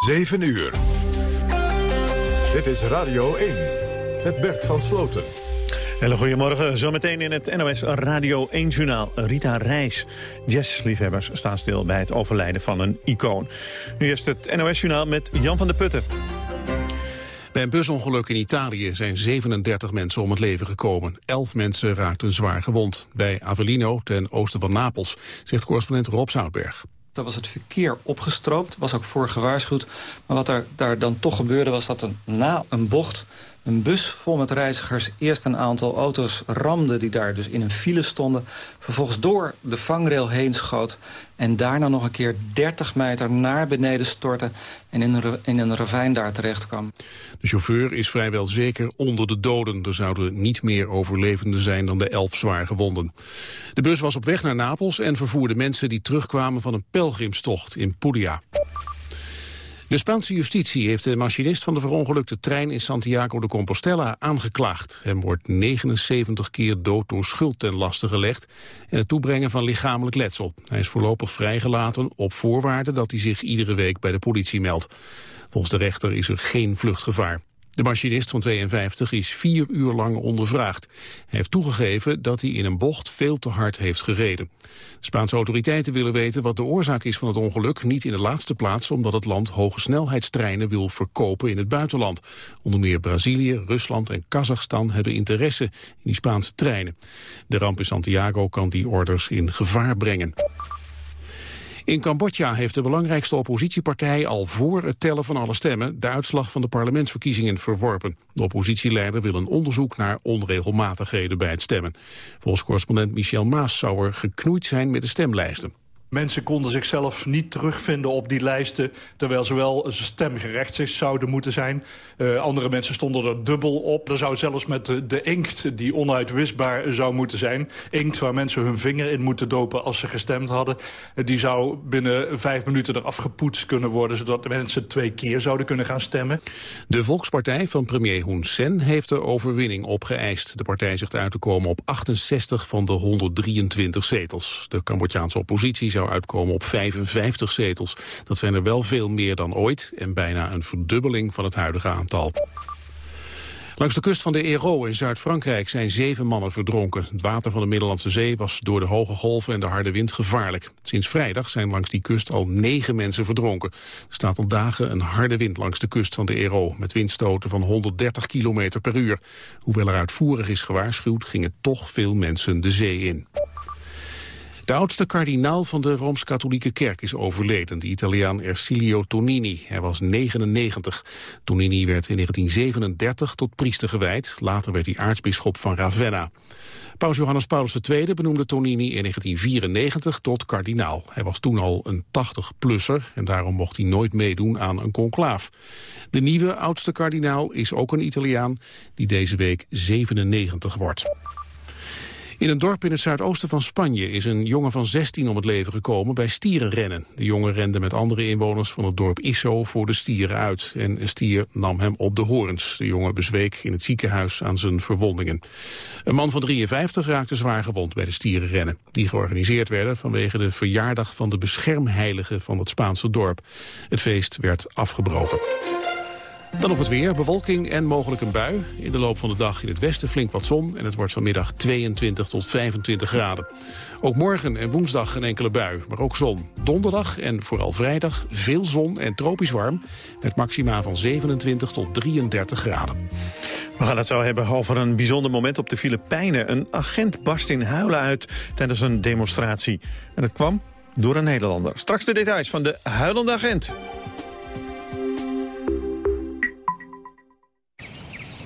7 uur. Dit is Radio 1 met Bert van Sloten. Hele goedemorgen. Zometeen in het NOS Radio 1-journaal Rita Reis. Jazzliefhebbers staan stil bij het overlijden van een icoon. Nu is het NOS-journaal met Jan van der Putten. Bij een busongeluk in Italië zijn 37 mensen om het leven gekomen. 11 mensen raakten zwaar gewond. Bij Avellino, ten oosten van Napels, zegt correspondent Rob Zoutberg. Daar was het verkeer opgestroopt, was ook voor gewaarschuwd. Maar wat er daar dan toch gebeurde was dat er na een bocht een bus vol met reizigers eerst een aantal auto's ramde... die daar dus in een file stonden. Vervolgens door de vangrail heen schoot. En daarna nog een keer 30 meter naar beneden stortte... en in een, in een ravijn daar terecht kwam. De chauffeur is vrijwel zeker onder de doden. Er zouden niet meer overlevenden zijn dan de elf zwaar gewonden. De bus was op weg naar Napels en vervoerde mensen... die terugkwamen van een pelgrimstocht in Puglia. De Spaanse justitie heeft de machinist van de verongelukte trein in Santiago de Compostela aangeklaagd. Hem wordt 79 keer dood door schuld ten laste gelegd en het toebrengen van lichamelijk letsel. Hij is voorlopig vrijgelaten op voorwaarde dat hij zich iedere week bij de politie meldt. Volgens de rechter is er geen vluchtgevaar. De machinist van 52 is vier uur lang ondervraagd. Hij heeft toegegeven dat hij in een bocht veel te hard heeft gereden. De Spaanse autoriteiten willen weten wat de oorzaak is van het ongeluk. Niet in de laatste plaats omdat het land hoge snelheidstreinen wil verkopen in het buitenland. Onder meer Brazilië, Rusland en Kazachstan hebben interesse in die Spaanse treinen. De ramp in Santiago kan die orders in gevaar brengen. In Cambodja heeft de belangrijkste oppositiepartij al voor het tellen van alle stemmen de uitslag van de parlementsverkiezingen verworpen. De oppositieleider wil een onderzoek naar onregelmatigheden bij het stemmen. Volgens correspondent Michel Maas zou er geknoeid zijn met de stemlijsten. Mensen konden zichzelf niet terugvinden op die lijsten... terwijl ze wel stemgerechtigd zouden moeten zijn. Uh, andere mensen stonden er dubbel op. Er zou zelfs met de, inkt die onuitwisbaar zou moeten zijn... inkt waar mensen hun vinger in moeten dopen als ze gestemd hadden... Uh, die zou binnen vijf minuten eraf gepoetst kunnen worden... zodat de mensen twee keer zouden kunnen gaan stemmen. De Volkspartij van premier Hun Sen heeft de overwinning opgeëist. De partij zegt uit te komen op 68 van de 123 zetels. De Cambodjaanse oppositie zou zou uitkomen op 55 zetels. Dat zijn er wel veel meer dan ooit en bijna een verdubbeling van het huidige aantal. Langs de kust van de Ero in Zuid-Frankrijk zijn zeven mannen verdronken. Het water van de Middellandse Zee was door de hoge golven en de harde wind gevaarlijk. Sinds vrijdag zijn langs die kust al negen mensen verdronken. Er staat al dagen een harde wind langs de kust van de Ero... met windstoten van 130 km per uur. Hoewel er uitvoerig is gewaarschuwd, gingen toch veel mensen de zee in. De oudste kardinaal van de Rooms-Katholieke Kerk is overleden, de Italiaan Ercilio Tonini. Hij was 99. Tonini werd in 1937 tot priester gewijd. Later werd hij aartsbisschop van Ravenna. Paus Johannes Paulus II benoemde Tonini in 1994 tot kardinaal. Hij was toen al een 80-plusser en daarom mocht hij nooit meedoen aan een conclaaf. De nieuwe oudste kardinaal is ook een Italiaan die deze week 97 wordt. In een dorp in het zuidoosten van Spanje is een jongen van 16 om het leven gekomen bij stierenrennen. De jongen rende met andere inwoners van het dorp Isso voor de stieren uit. En een stier nam hem op de horens. De jongen bezweek in het ziekenhuis aan zijn verwondingen. Een man van 53 raakte zwaar gewond bij de stierenrennen. Die georganiseerd werden vanwege de verjaardag van de beschermheilige van het Spaanse dorp. Het feest werd afgebroken. Dan nog het weer, bewolking en mogelijk een bui. In de loop van de dag in het westen flink wat zon... en het wordt vanmiddag 22 tot 25 graden. Ook morgen en woensdag een enkele bui, maar ook zon. Donderdag en vooral vrijdag veel zon en tropisch warm... met maxima van 27 tot 33 graden. We gaan het zo hebben over een bijzonder moment op de Filipijnen. Een agent barst in huilen uit tijdens een demonstratie. En het kwam door een Nederlander. Straks de details van de huilende agent.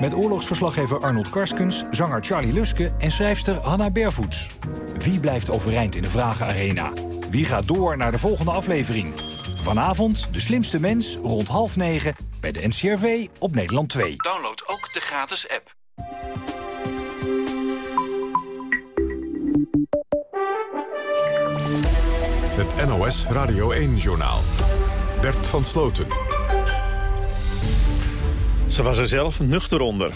Met oorlogsverslaggever Arnold Karskens, zanger Charlie Luske en schrijfster Hanna Bervoets. Wie blijft overeind in de Vragenarena? Wie gaat door naar de volgende aflevering? Vanavond de slimste mens rond half negen bij de NCRV op Nederland 2. Download ook de gratis app. Het NOS Radio 1-journaal. Bert van Sloten. Ze was er zelf nuchter onder.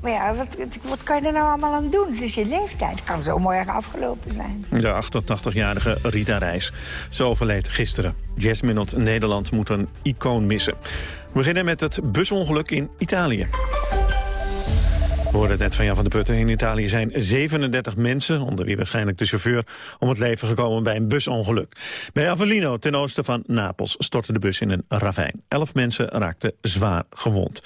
Maar ja, wat, wat kan je er nou allemaal aan doen? Het is je leeftijd. Het kan zo morgen afgelopen zijn. De 88-jarige Rita Reis. Ze overleed gisteren. Jazzminot Nederland moet een icoon missen. We beginnen met het busongeluk in Italië. We hoorden net van Jan van der Putten. In Italië zijn 37 mensen, onder wie waarschijnlijk de chauffeur... om het leven gekomen bij een busongeluk. Bij Avellino, ten oosten van Napels, stortte de bus in een ravijn. Elf mensen raakten zwaar gewond.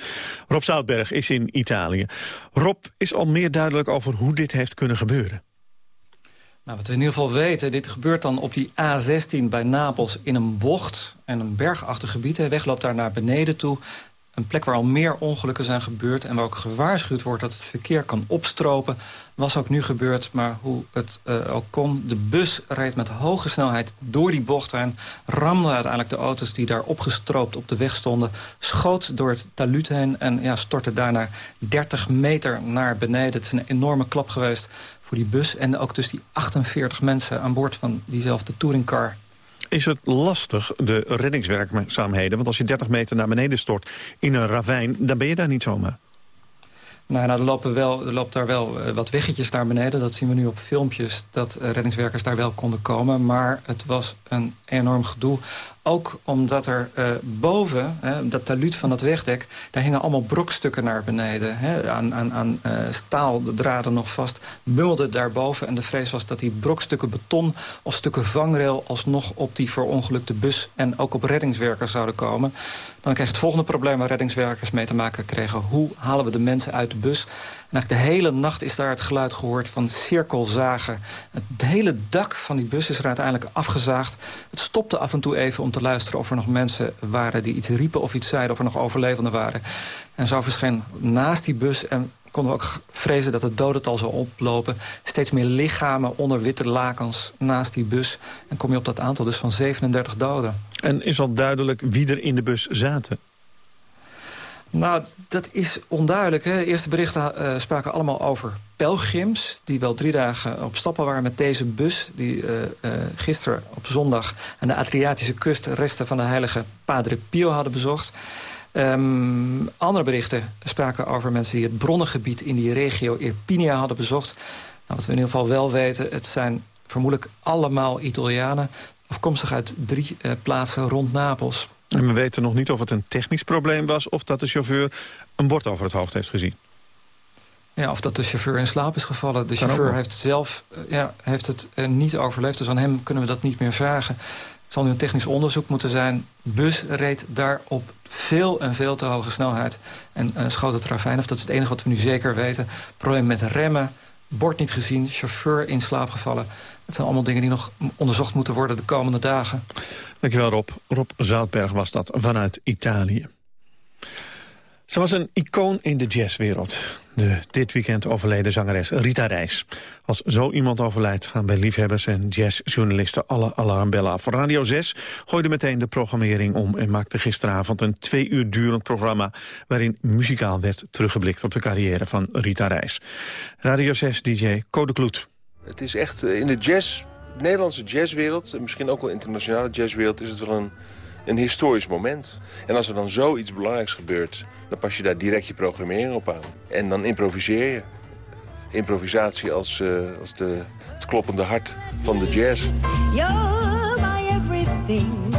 Rob Zoutberg is in Italië. Rob, is al meer duidelijk over hoe dit heeft kunnen gebeuren? Nou, wat we in ieder geval weten, dit gebeurt dan op die A16 bij Napels in een bocht... en een bergachtig gebied. De weg loopt daar naar beneden toe een plek waar al meer ongelukken zijn gebeurd... en waar ook gewaarschuwd wordt dat het verkeer kan opstropen... was ook nu gebeurd, maar hoe het uh, ook kon... de bus reed met hoge snelheid door die bocht heen... ramde uiteindelijk de auto's die daar opgestroopt op de weg stonden... schoot door het taluut heen en ja, stortte daarna 30 meter naar beneden. Het is een enorme klap geweest voor die bus... en ook dus die 48 mensen aan boord van diezelfde touringcar is het lastig, de reddingswerkzaamheden. Want als je 30 meter naar beneden stort in een ravijn... dan ben je daar niet zomaar. Nou, nou er, lopen wel, er loopt daar wel eh, wat weggetjes naar beneden. Dat zien we nu op filmpjes, dat eh, reddingswerkers daar wel konden komen. Maar het was een enorm gedoe. Ook omdat er uh, boven, hè, dat taluut van het wegdek... daar hingen allemaal brokstukken naar beneden. Hè, aan aan, aan uh, staal, de draden nog vast, bummelden daarboven. En de vrees was dat die brokstukken beton of stukken vangrail... alsnog op die verongelukte bus en ook op reddingswerkers zouden komen. Dan je het volgende probleem waar reddingswerkers mee te maken kregen. Hoe halen we de mensen uit de bus? De hele nacht is daar het geluid gehoord van cirkelzagen. Het hele dak van die bus is er uiteindelijk afgezaagd. Het stopte af en toe even om te luisteren of er nog mensen waren... die iets riepen of iets zeiden, of er nog overlevenden waren. En zo verscheen naast die bus... en konden we ook vrezen dat het dodental zou oplopen. Steeds meer lichamen onder witte lakens naast die bus. En kom je op dat aantal dus van 37 doden. En is al duidelijk wie er in de bus zaten? Nou, dat is onduidelijk. Hè. De eerste berichten uh, spraken allemaal over pelgrims... die wel drie dagen op stappen waren met deze bus... die uh, gisteren op zondag aan de Adriatische kust... resten van de heilige Padre Pio hadden bezocht. Um, andere berichten spraken over mensen... die het bronnengebied in die regio Irpinia hadden bezocht. Nou, wat we in ieder geval wel weten... het zijn vermoedelijk allemaal Italianen... afkomstig uit drie plaatsen rond Napels. En we weten nog niet of het een technisch probleem was... of dat de chauffeur een bord over het hoofd heeft gezien. Ja, of dat de chauffeur in slaap is gevallen. De chauffeur heeft zelf eh, ja, heeft het uh, niet overleefd. Dus aan hem kunnen we dat niet meer vragen. Het zal nu een technisch onderzoek moeten zijn. Bus reed daar op veel en veel te hoge snelheid. En uh, schoot het ravijn af. Dat is het enige wat we nu zeker weten. Probleem met remmen. Bord niet gezien. Chauffeur in slaap gevallen. Het zijn allemaal dingen die nog onderzocht moeten worden de komende dagen. Dankjewel Rob. Rob Zoutberg was dat vanuit Italië. Ze was een icoon in de jazzwereld. De dit weekend overleden zangeres Rita Reis. Als zo iemand overlijdt gaan bij liefhebbers en jazzjournalisten alle alarmbellen af. Radio 6 gooide meteen de programmering om en maakte gisteravond een twee uur durend programma waarin muzikaal werd teruggeblikt op de carrière van Rita Reis. Radio 6 DJ Code Kloet. Het is echt eh, in de jazz, Nederlandse jazzwereld, misschien ook wel internationale jazzwereld, is het wel een, een historisch moment. En als er dan zoiets belangrijks gebeurt, dan pas je daar direct je programmering op aan. En dan improviseer je. Improvisatie als, uh, als de, het kloppende hart van de jazz. You're my everything,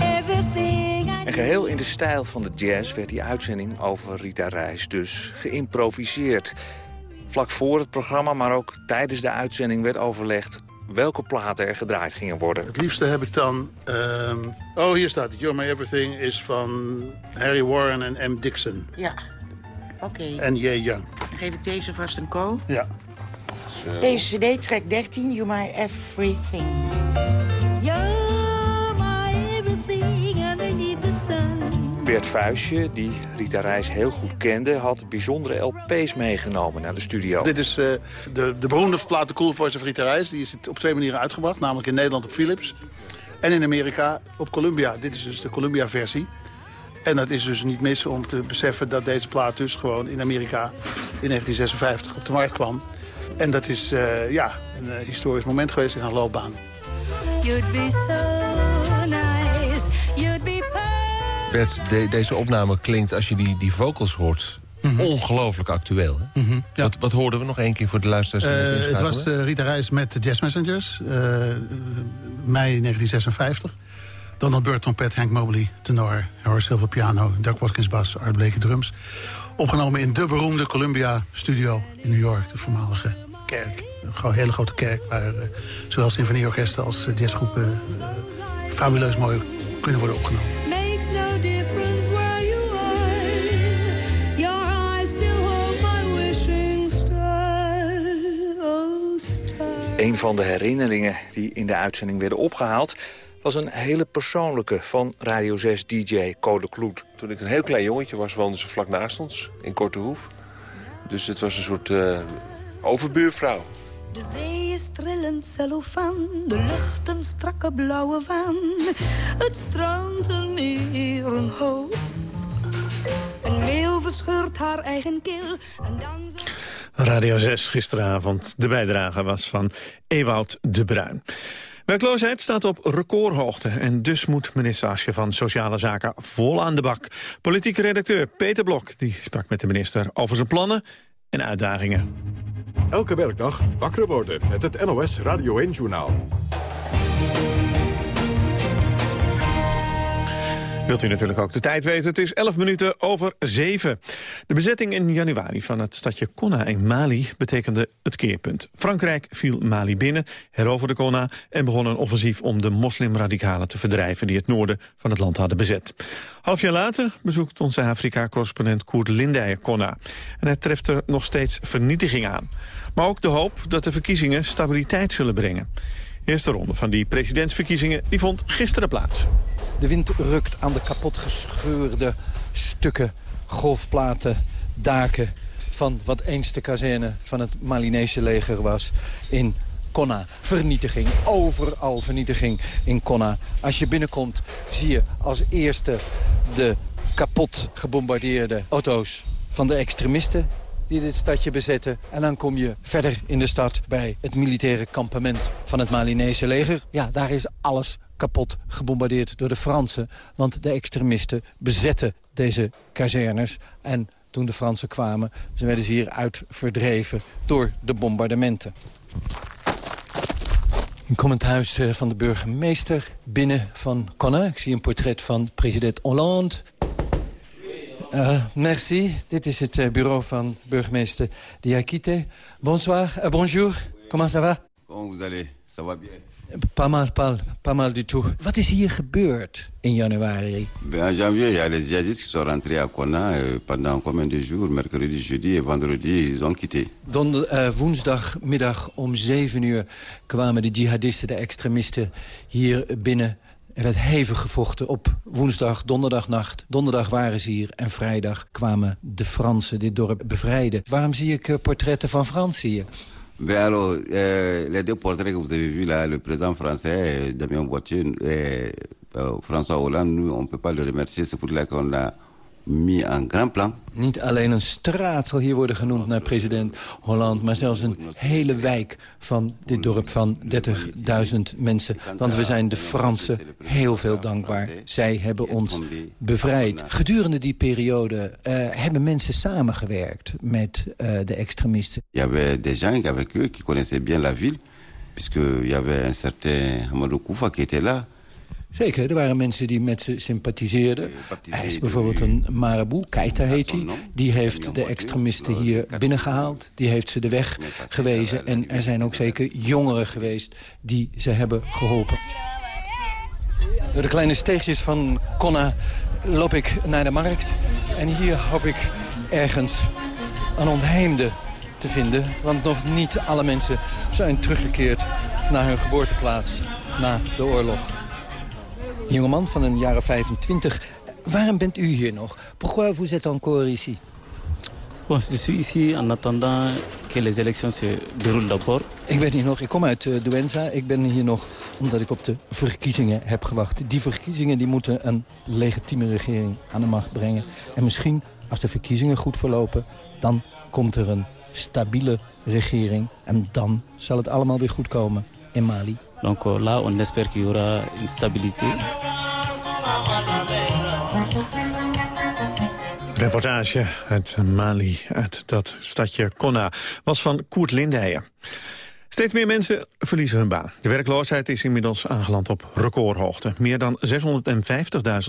everything en geheel in de stijl van de jazz werd die uitzending over Rita Reis dus geïmproviseerd. Vlak voor het programma, maar ook tijdens de uitzending werd overlegd welke platen er gedraaid gingen worden. Het liefste heb ik dan... Um, oh, hier staat het. You're My Everything is van Harry Warren en M. Dixon. Ja, oké. Okay. En J. Young. Dan geef ik deze vast een ko. Ja. Zo. Deze cd, track 13, You're My Everything. You're my everything and I need the sun. Bert Vuistje, die Rita Reis heel goed kende... had bijzondere LP's meegenomen naar de studio. Dit is uh, de, de beroemde plaat The Cool Voice of Rita Reis. Die is op twee manieren uitgebracht, namelijk in Nederland op Philips... En in Amerika op Columbia. Dit is dus de Columbia-versie. En dat is dus niet mis om te beseffen dat deze plaat dus gewoon in Amerika in 1956 op de markt kwam. En dat is uh, ja, een uh, historisch moment geweest in haar loopbaan. You'd be so Bert, de, deze opname klinkt, als je die, die vocals hoort... Mm -hmm. ongelooflijk actueel. Hè? Mm -hmm, ja. wat, wat hoorden we nog één keer voor de luisteraars? Uh, het was Rita Reis met de Jazz Messengers, mei 1956. Donald Byrd trompet, Hank Mobley tenor, Horace Silver piano... Doug Watkins bas, Art Blakey drums. Opgenomen in de beroemde Columbia Studio in New York, de voormalige kerk. Een hele grote kerk waar zowel symfonieorkesten als jazzgroepen fabuleus mooi kunnen worden opgenomen. Een van de herinneringen die in de uitzending werden opgehaald was een hele persoonlijke van Radio 6 DJ Code Kloet. Toen ik een heel klein jongetje was, woonde ze vlak naast ons, in Kortehoef. Dus het was een soort uh, overbuurvrouw. De zee is trillend cellofaan, de lucht een strakke blauwe waan. Het strand een meer een hoop. Een leeuw verscheurt haar eigen keel. En dan... Radio 6 gisteravond. De bijdrage was van Ewout de Bruin. Werkloosheid staat op recordhoogte en dus moet minister Asje van Sociale Zaken vol aan de bak. Politieke redacteur Peter Blok die sprak met de minister over zijn plannen en uitdagingen. Elke werkdag wakker worden met het NOS Radio 1-journaal. Wilt u natuurlijk ook de tijd weten? Het is 11 minuten over 7. De bezetting in januari van het stadje Konna in Mali betekende het keerpunt. Frankrijk viel Mali binnen, heroverde Konna en begon een offensief om de moslimradicalen te verdrijven die het noorden van het land hadden bezet. Half jaar later bezoekt onze Afrika-correspondent Koert Lindijer Konna. En hij treft er nog steeds vernietiging aan. Maar ook de hoop dat de verkiezingen stabiliteit zullen brengen. eerste ronde van die presidentsverkiezingen die vond gisteren plaats. De wind rukt aan de kapotgescheurde stukken, golfplaten, daken... van wat eens de kazerne van het Malinese leger was in Konna. Vernietiging, overal vernietiging in Konna. Als je binnenkomt zie je als eerste de kapot gebombardeerde auto's van de extremisten die dit stadje bezetten. En dan kom je verder in de stad bij het militaire kampement van het Malinese leger. Ja, daar is alles kapot gebombardeerd door de Fransen. Want de extremisten bezetten deze kazernes. En toen de Fransen kwamen, ze werden ze hier uit verdreven door de bombardementen. Ik kom het huis eh, van de burgemeester binnen van Conne. Ik zie een portret van president Hollande. Uh, merci. Dit is het uh, bureau van burgemeester Diakite. Bonsoir, uh, bonjour. Comment ça va? Comment vous allez? Ça va bien. Pas mal, pas, pas mal du tout. Wat is hier gebeurd in januari? Ben, en janvier, il y a les djihadistes qui sont rentrés à Kona euh, pendant combien de jours? Mercredi, jeudi et vendredi, ils ont quitté. Donder, uh, woensdagmiddag om 7 uur kwamen de jihadisten, de extremisten, hier binnen. Er werd hevig gevochten op woensdag, donderdagnacht. Donderdag waren ze hier en vrijdag kwamen de Fransen dit dorp bevrijden. Waarom zie ik uh, portretten van Frans hier? Ben alors, euh, les deux portraits que vous avez vus là, le président français, Damien Boitier, et euh, François Hollande, nous, on ne peut pas le remercier. C'est pour cela qu'on l'a mis en grand plan. Niet alleen een straat zal hier worden genoemd naar president Hollande... maar zelfs een hele wijk van dit dorp van 30.000 mensen. Want we zijn de Fransen heel veel dankbaar. Zij hebben ons bevrijd. Gedurende die periode uh, hebben mensen samengewerkt met uh, de extremisten. Il y avait des gens avec eux qui connaissaient bien la ville... puisqu'il y avait un certain Hamadou Koufa qui était là... Zeker, er waren mensen die met ze sympathiseerden. Hij is bijvoorbeeld een marabout, Keita heet hij. Die heeft de extremisten hier binnengehaald. Die heeft ze de weg gewezen. En er zijn ook zeker jongeren geweest die ze hebben geholpen. Door de kleine steegjes van Konna loop ik naar de markt. En hier hoop ik ergens een ontheemde te vinden. Want nog niet alle mensen zijn teruggekeerd naar hun geboorteplaats na de oorlog. Een jongeman van een jaren 25. Waarom bent u hier nog? Pourquoi vous êtes encore ici? Bon, je suis ici en attendant que les élections se déroulent d'abord. Ik ben hier nog, ik kom uit uh, Duenza. Ik ben hier nog omdat ik op de verkiezingen heb gewacht. Die verkiezingen die moeten een legitieme regering aan de macht brengen. En misschien, als de verkiezingen goed verlopen... dan komt er een stabiele regering. En dan zal het allemaal weer goed komen in Mali. Donc euh, là, on espère qu'il y aura une stabilité. Reportage uit Mali, uit dat stadje Konna, was van Koert Lindijen. Steeds meer mensen verliezen hun baan. De werkloosheid is inmiddels aangeland op recordhoogte. Meer dan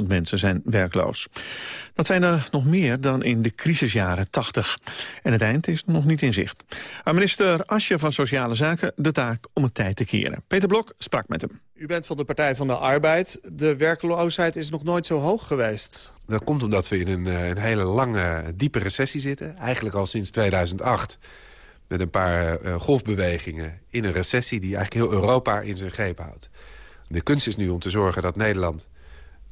650.000 mensen zijn werkloos. Dat zijn er nog meer dan in de crisisjaren 80. En het eind is nog niet in zicht. Aan minister Asje van Sociale Zaken de taak om het tijd te keren. Peter Blok sprak met hem. U bent van de Partij van de Arbeid. De werkloosheid is nog nooit zo hoog geweest. Dat komt omdat we in een, eh, een hele lange, diepe recessie zitten. Eigenlijk al sinds 2008 met een paar uh, golfbewegingen in een recessie... die eigenlijk heel Europa in zijn greep houdt. De kunst is nu om te zorgen dat Nederland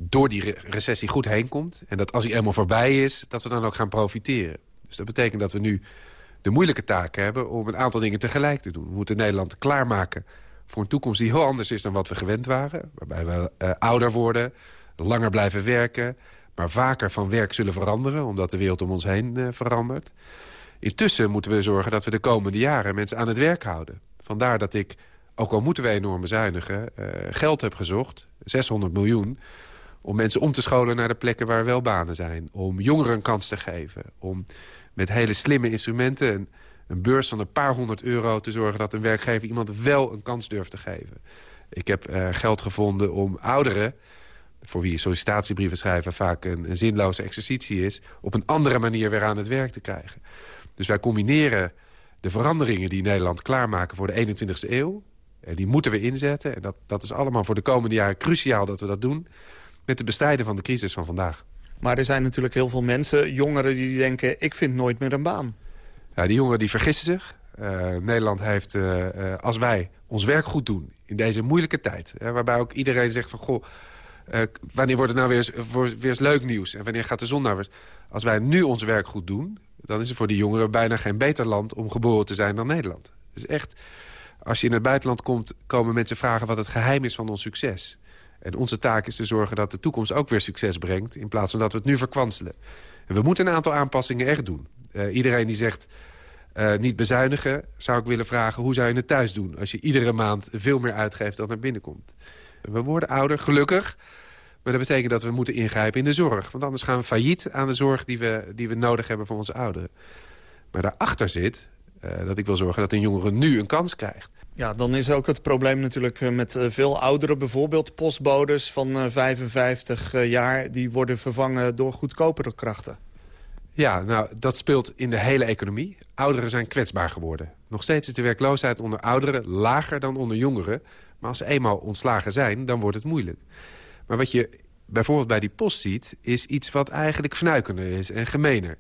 door die recessie goed heen komt. En dat als hij eenmaal voorbij is, dat we dan ook gaan profiteren. Dus dat betekent dat we nu de moeilijke taak hebben... om een aantal dingen tegelijk te doen. We moeten Nederland klaarmaken voor een toekomst die heel anders is... dan wat we gewend waren. Waarbij we uh, ouder worden, langer blijven werken... maar vaker van werk zullen veranderen... omdat de wereld om ons heen verandert. Intussen moeten we zorgen dat we de komende jaren mensen aan het werk houden. Vandaar dat ik, ook al moeten we enorm bezuinigen... Uh, geld heb gezocht, 600 miljoen... om mensen om te scholen naar de plekken waar wel banen zijn. Om jongeren een kans te geven. Om met hele slimme instrumenten... Een, een beurs van een paar honderd euro te zorgen dat een werkgever iemand wel een kans durft te geven. Ik heb uh, geld gevonden om ouderen voor wie sollicitatiebrieven schrijven vaak een zinloze exercitie is... op een andere manier weer aan het werk te krijgen. Dus wij combineren de veranderingen die Nederland klaarmaken voor de 21ste eeuw. En die moeten we inzetten. En dat, dat is allemaal voor de komende jaren cruciaal dat we dat doen. Met het bestrijden van de crisis van vandaag. Maar er zijn natuurlijk heel veel mensen, jongeren die denken... ik vind nooit meer een baan. Ja, die jongeren die vergissen zich. Uh, Nederland heeft, uh, uh, als wij ons werk goed doen in deze moeilijke tijd... waarbij ook iedereen zegt van... goh, wanneer wordt het nou weer, weer, weer eens leuk nieuws? En wanneer gaat de zon nou weer... Als wij nu ons werk goed doen dan is er voor die jongeren bijna geen beter land om geboren te zijn dan Nederland. Dus echt, als je in het buitenland komt, komen mensen vragen wat het geheim is van ons succes. En onze taak is te zorgen dat de toekomst ook weer succes brengt... in plaats van dat we het nu verkwanselen. En we moeten een aantal aanpassingen echt doen. Uh, iedereen die zegt uh, niet bezuinigen, zou ik willen vragen... hoe zou je het thuis doen als je iedere maand veel meer uitgeeft dan er binnenkomt? We worden ouder, gelukkig. Maar dat betekent dat we moeten ingrijpen in de zorg. Want anders gaan we failliet aan de zorg die we, die we nodig hebben voor onze ouderen. Maar daarachter zit uh, dat ik wil zorgen dat een jongere nu een kans krijgt. Ja, dan is ook het probleem natuurlijk eh, met uh, veel ouderen. Bijvoorbeeld postbodes van uh, 55 jaar... die worden vervangen door goedkopere krachten. Ja, nou, dat speelt in de hele economie. Ouderen zijn kwetsbaar geworden. Nog steeds is de werkloosheid onder ouderen lager dan onder jongeren. Maar als ze eenmaal ontslagen zijn, dan wordt het moeilijk. Maar wat je bijvoorbeeld bij die post ziet... is iets wat eigenlijk fnuikender is en gemener.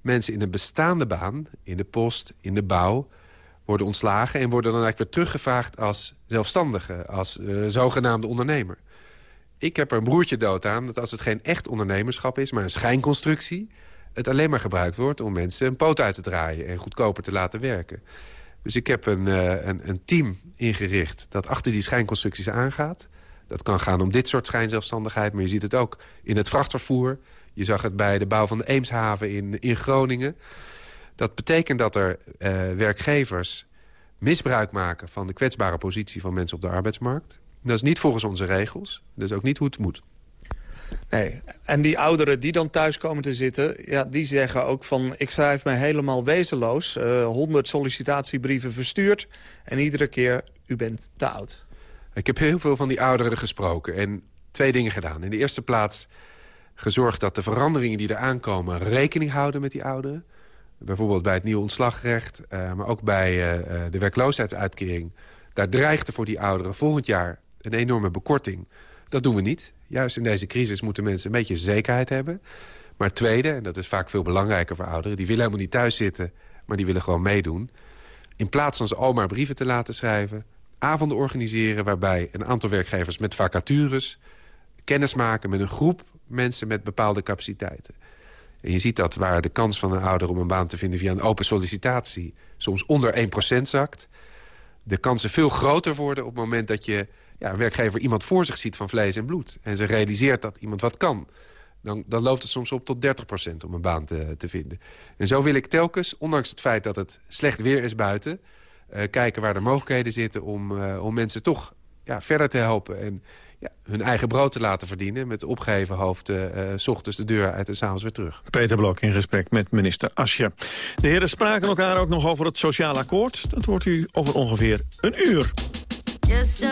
Mensen in een bestaande baan, in de post, in de bouw... worden ontslagen en worden dan eigenlijk weer teruggevraagd als zelfstandige... als uh, zogenaamde ondernemer. Ik heb er een broertje dood aan dat als het geen echt ondernemerschap is... maar een schijnconstructie, het alleen maar gebruikt wordt... om mensen een poot uit te draaien en goedkoper te laten werken. Dus ik heb een, uh, een, een team ingericht dat achter die schijnconstructies aangaat... Dat kan gaan om dit soort schijnzelfstandigheid, maar je ziet het ook in het vrachtvervoer. Je zag het bij de bouw van de Eemshaven in, in Groningen. Dat betekent dat er uh, werkgevers misbruik maken van de kwetsbare positie van mensen op de arbeidsmarkt. Dat is niet volgens onze regels. Dat is ook niet hoe het moet. Nee, en die ouderen die dan thuis komen te zitten... Ja, die zeggen ook van, ik schrijf mij helemaal wezenloos. Uh, 100 sollicitatiebrieven verstuurd. En iedere keer, u bent te oud. Ik heb heel veel van die ouderen gesproken en twee dingen gedaan. In de eerste plaats gezorgd dat de veranderingen die er aankomen... rekening houden met die ouderen. Bijvoorbeeld bij het nieuwe ontslagrecht, uh, maar ook bij uh, de werkloosheidsuitkering. Daar dreigde voor die ouderen volgend jaar een enorme bekorting. Dat doen we niet. Juist in deze crisis moeten mensen een beetje zekerheid hebben. Maar tweede, en dat is vaak veel belangrijker voor ouderen... die willen helemaal niet thuis zitten, maar die willen gewoon meedoen. In plaats van ze al maar brieven te laten schrijven avonden organiseren... waarbij een aantal werkgevers met vacatures kennis maken met een groep mensen met bepaalde capaciteiten. En je ziet dat waar de kans van een ouder om een baan te vinden... via een open sollicitatie soms onder 1% zakt... de kansen veel groter worden op het moment dat je ja, een werkgever iemand voor zich ziet van vlees en bloed. En ze realiseert dat iemand wat kan. Dan, dan loopt het soms op tot 30% om een baan te, te vinden. En zo wil ik telkens, ondanks het feit dat het slecht weer is buiten... Uh, kijken waar de mogelijkheden zitten om, uh, om mensen toch ja, verder te helpen... en ja, hun eigen brood te laten verdienen... met opgeheven hoofd uh, s ochtends de deur uit en s'avonds weer terug. Peter Blok in gesprek met minister Asje. De heren spraken elkaar ook nog over het sociaal akkoord. Dat hoort u over ongeveer een uur. Just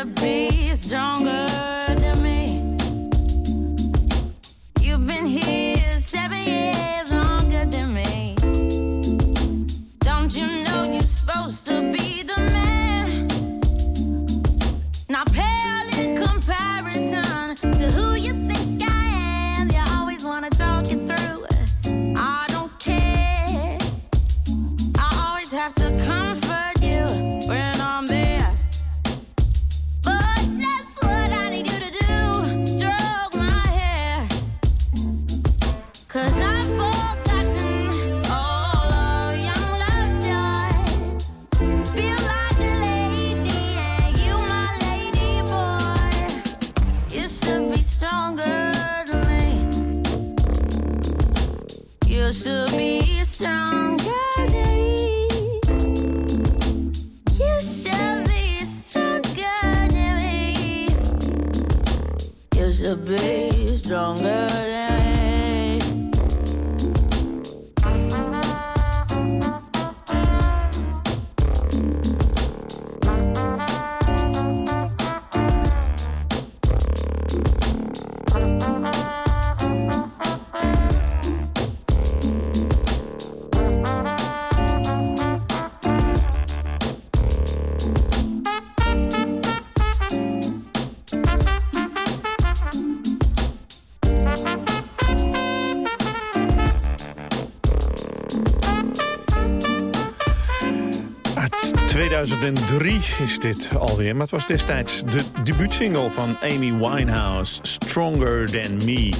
2003 is dit alweer, maar het was destijds de debuutsingle van Amy Winehouse, Stronger Than Me.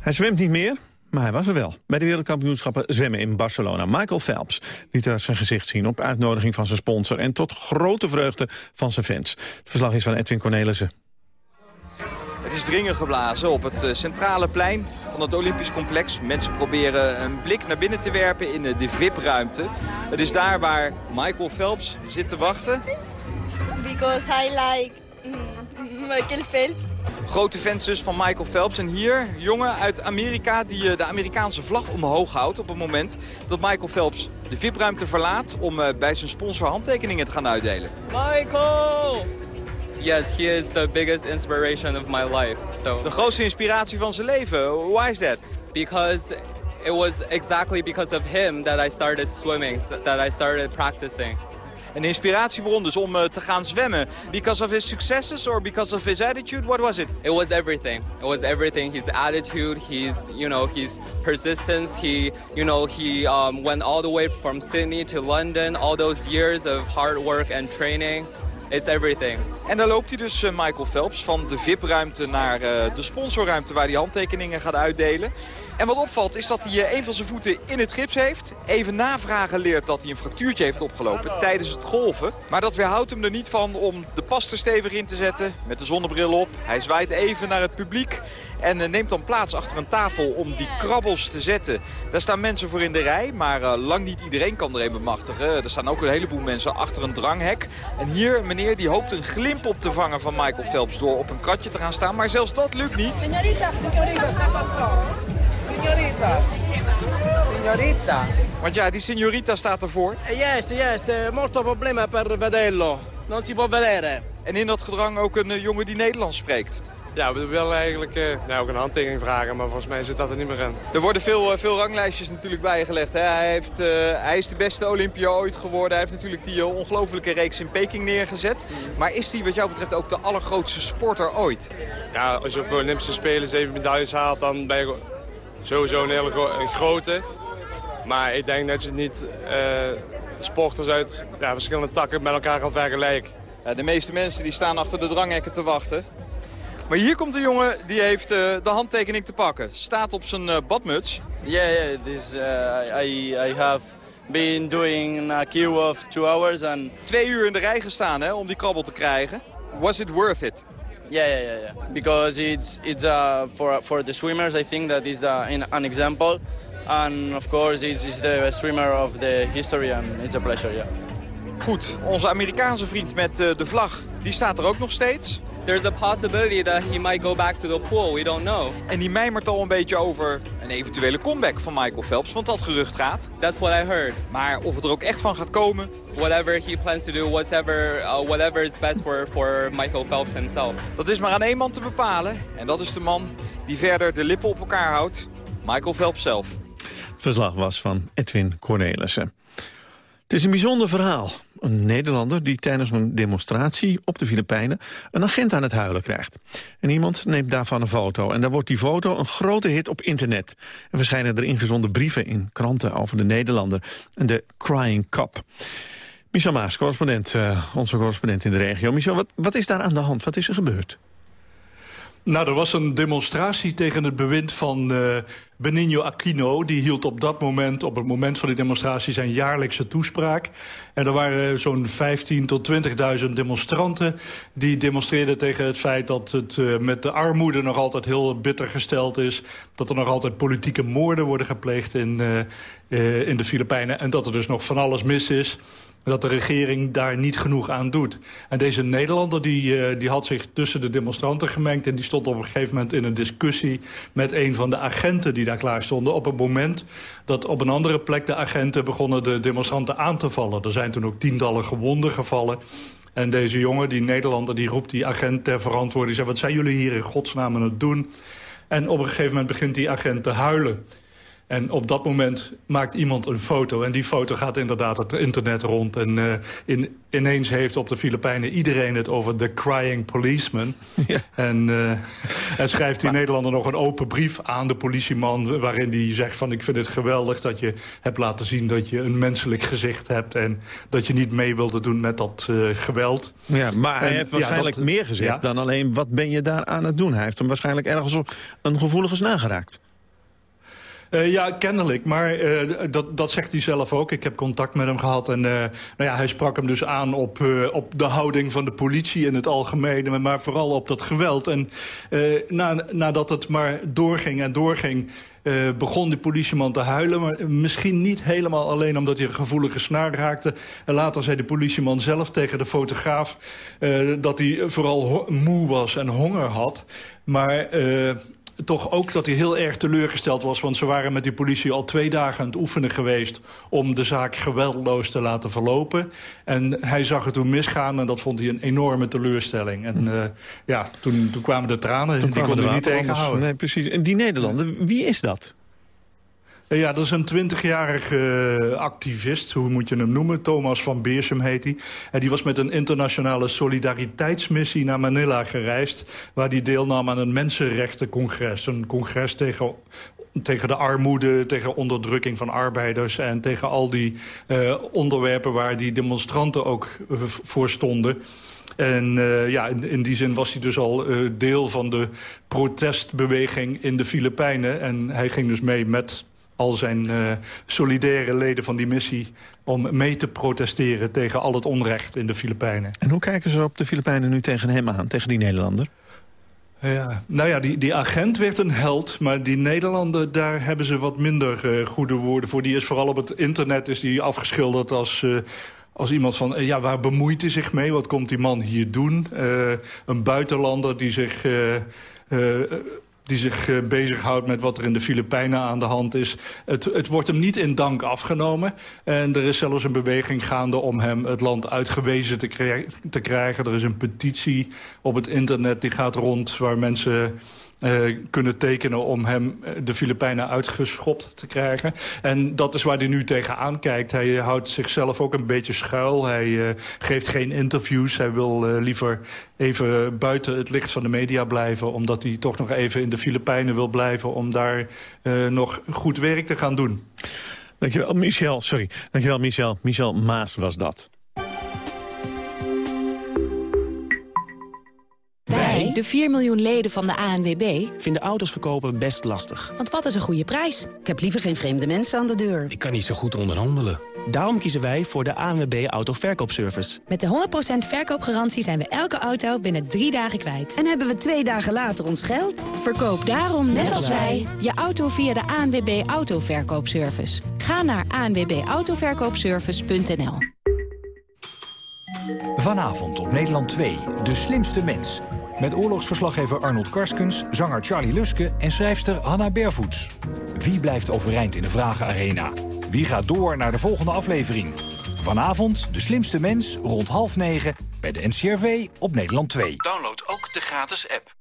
Hij zwemt niet meer, maar hij was er wel. Bij de wereldkampioenschappen zwemmen in Barcelona. Michael Phelps liet daar zijn gezicht zien op uitnodiging van zijn sponsor... en tot grote vreugde van zijn fans. Het verslag is van Edwin Cornelissen. Het is dringen geblazen op het eh, centrale plein van het Olympisch complex. Mensen proberen een blik naar binnen te werpen in eh, de VIP-ruimte. Het is daar waar Michael Phelps zit te wachten. Because I like mm, Michael Phelps. Grote fans dus van Michael Phelps. En hier, jongen uit Amerika die eh, de Amerikaanse vlag omhoog houdt... op het moment dat Michael Phelps de VIP-ruimte verlaat... om bij zijn sponsor handtekeningen te gaan uitdelen. Michael! Yes, he is the biggest inspiration of my life. So De grootste inspiratie van zijn leven. Why is that? because it was exactly because of him that I started swimming, that I started practicing. Een inspiratiebron dus om uh, te gaan zwemmen. Because of his successes or because of his attitude? What was it? It was everything. It was everything. His attitude, his, you know, his persistence. He, you know, he um, went all the way from Sydney to London. All those years of hard work and training. It's everything. En dan loopt hij dus, uh, Michael Phelps, van de VIP-ruimte naar uh, de sponsorruimte waar hij handtekeningen gaat uitdelen. En wat opvalt is dat hij uh, een van zijn voeten in het gips heeft. Even navragen leert dat hij een fractuurtje heeft opgelopen tijdens het golven. Maar dat weerhoudt hem er niet van om de pas er stevig in te zetten. Met de zonnebril op. Hij zwaait even naar het publiek. En neemt dan plaats achter een tafel om die krabbels te zetten. Daar staan mensen voor in de rij, maar lang niet iedereen kan er een bemachtigen. Er staan ook een heleboel mensen achter een dranghek. En hier, meneer, die hoopt een glimp op te vangen van Michael Phelps door op een kratje te gaan staan. Maar zelfs dat lukt niet. Signorita, signorita, Signorita. Signorita. Want ja, die signorita staat ervoor. Yes, yes, eh, molto problema per vederlo. Non si può vedere. En in dat gedrang ook een uh, jongen die Nederlands spreekt. Ja, we willen eigenlijk uh, nou, ook een handtekening vragen, maar volgens mij zit dat er niet meer in. Er worden veel, uh, veel ranglijstjes natuurlijk bijgelegd. Hè? Hij, heeft, uh, hij is de beste Olympia ooit geworden. Hij heeft natuurlijk die ongelofelijke reeks in Peking neergezet. Maar is hij wat jou betreft ook de allergrootste sporter ooit? Ja, als je op de Olympische Spelen zeven medailles haalt, dan ben je sowieso een hele gro een grote. Maar ik denk dat je niet sporters uit ja, verschillende takken met elkaar kan vergelijken. Ja, de meeste mensen die staan achter de dranghekken te wachten. Maar hier komt een jongen die heeft uh, de handtekening te pakken. Staat op zijn uh, badmuts. Yeah, yeah. This uh, I I have been doing a queue of two hours and twee uur in de rij gestaan hè, om die krabbel te krijgen. Was it worth it? Yeah, yeah, yeah, yeah. Because it's it's uh, for for the swimmers. I think that is uh, an example, and of course it's, it's the swimmer of the history, and it's a pleasure. Yeah. Goed, onze Amerikaanse vriend met uh, de vlag, die staat er ook nog steeds. There's a possibility that he might go back to the pool. We don't know. En die mijmert al een beetje over een eventuele comeback van Michael Phelps, want dat gerucht gaat. That's what I heard. Maar of het er ook echt van gaat komen? Whatever he plans to do, whatever, uh, whatever is best for, for Michael Phelps himself. Dat is maar aan één man te bepalen. En dat is de man die verder de lippen op elkaar houdt. Michael Phelps zelf. Het verslag was van Edwin Cornelissen. Het is een bijzonder verhaal. Een Nederlander die tijdens een demonstratie op de Filipijnen... een agent aan het huilen krijgt. En iemand neemt daarvan een foto. En dan wordt die foto een grote hit op internet. En verschijnen er ingezonden brieven in kranten over de Nederlander... en de Crying Cup. Michel Maas, correspondent, uh, onze correspondent in de regio. Michel, wat, wat is daar aan de hand? Wat is er gebeurd? Nou, er was een demonstratie tegen het bewind van uh, Benigno Aquino. Die hield op dat moment, op het moment van die demonstratie, zijn jaarlijkse toespraak. En er waren zo'n 15.000 tot 20.000 demonstranten... die demonstreerden tegen het feit dat het uh, met de armoede nog altijd heel bitter gesteld is. Dat er nog altijd politieke moorden worden gepleegd in, uh, in de Filipijnen. En dat er dus nog van alles mis is dat de regering daar niet genoeg aan doet. En deze Nederlander die, uh, die had zich tussen de demonstranten gemengd... en die stond op een gegeven moment in een discussie... met een van de agenten die daar klaar stonden... op het moment dat op een andere plek de agenten begonnen de demonstranten aan te vallen. Er zijn toen ook tientallen gewonden gevallen... En deze jongen, die Nederlander, die roept die agent ter verantwoording... Zegt, wat zijn jullie hier in godsnaam aan het doen? En op een gegeven moment begint die agent te huilen. En op dat moment maakt iemand een foto. En die foto gaat inderdaad het internet rond. En uh, in, ineens heeft op de Filipijnen iedereen het over de crying policeman. Ja. En, uh, en schrijft die Nederlander nog een open brief aan de politieman... waarin hij zegt van ik vind het geweldig dat je hebt laten zien... dat je een menselijk gezicht hebt en dat je niet mee wilde doen met dat uh, geweld. Ja, maar hij heeft waarschijnlijk ja, dat, meer gezegd ja? dan alleen wat ben je daar aan het doen. Hij heeft hem waarschijnlijk ergens op een gevoelige snaar geraakt. Uh, ja, kennelijk. Maar uh, dat, dat zegt hij zelf ook. Ik heb contact met hem gehad. En uh, nou ja, hij sprak hem dus aan op, op de houding van de politie in het algemeen. Maar vooral op dat geweld. En na, nadat het maar doorging en doorging... Begon die politieman te huilen. Maar misschien niet helemaal alleen omdat hij een gevoelige snaar raakte. En later zei de politieman zelf tegen de fotograaf... Dat hij vooral moe was en honger had. Maar... toch ook dat hij heel erg teleurgesteld was... want ze waren met die politie al twee dagen aan het oefenen geweest... om de zaak geweldloos te laten verlopen. En hij zag het toen misgaan en dat vond hij een enorme teleurstelling. En uh, ja, toen, toen kwamen de tranen, toen die konden hij niet tegenhouden. Nee, precies. En die Nederlander, wie is dat? Ja, dat is een twintigjarige uh, activist, hoe moet je hem noemen? Thomas van Beersum heet hij. En die was met een internationale solidariteitsmissie naar Manila gereisd... waar hij deelnam aan een mensenrechtencongres. Een congres tegen tegen de armoede, tegen onderdrukking van arbeiders... en tegen al die uh, onderwerpen waar die demonstranten ook uh, voor stonden. En ja, in, in, die zin was hij dus al deel van de protestbeweging in de Filipijnen. En hij ging dus mee met al zijn uh, solidaire leden van die missie... om mee te protesteren tegen al het onrecht in de Filipijnen. En hoe kijken ze op de Filipijnen nu tegen hem aan, tegen die Nederlander? Ja, nou ja, die, die agent werd een held, maar die Nederlander... daar hebben ze wat minder uh, goede woorden voor. Die is vooral op het internet is die afgeschilderd als... Uh, als iemand van, ja, waar bemoeit hij zich mee? Wat komt die man hier doen? Uh, een buitenlander die zich die zich uh, bezighoudt met wat er in de Filipijnen aan de hand is. Het, het wordt hem niet in dank afgenomen. En er is zelfs een beweging gaande om hem het land uitgewezen te, te krijgen. Er is een petitie op het internet die gaat rond waar mensen uh, kunnen tekenen om hem eh, de Filipijnen uitgeschopt te krijgen. En dat is waar hij nu tegenaan kijkt. Hij houdt zichzelf ook een beetje schuil. Hij uh, geeft geen interviews. Hij wil liever even buiten het licht van de media blijven... omdat hij toch nog even in de Filipijnen wil blijven... om daar nog goed werk te gaan doen. Dankjewel, Michel. Sorry. Dankjewel, Michel. Michel Maas was dat. De 4 miljoen leden van de ANWB vinden auto's verkopen best lastig. Want wat is een goede prijs? Ik heb liever geen vreemde mensen aan de deur. Ik kan niet zo goed onderhandelen. Daarom kiezen wij voor de ANWB Autoverkoopservice. Met de 100% verkoopgarantie zijn we elke auto binnen drie dagen kwijt. En hebben we twee dagen later ons geld? Verkoop daarom, net, als wij, je auto via de ANWB Autoverkoopservice. Ga naar anwbautoverkoopservice.nl Vanavond op Nederland 2, De Slimste Mens. Met oorlogsverslaggever Arnold Karskens, zanger Charlie Luske en schrijfster Hanna Bervoets. Wie blijft overeind in de Vragenarena? Wie gaat door naar de volgende aflevering? Vanavond De Slimste Mens rond half negen bij de NCRV op Nederland 2. Download ook de gratis app.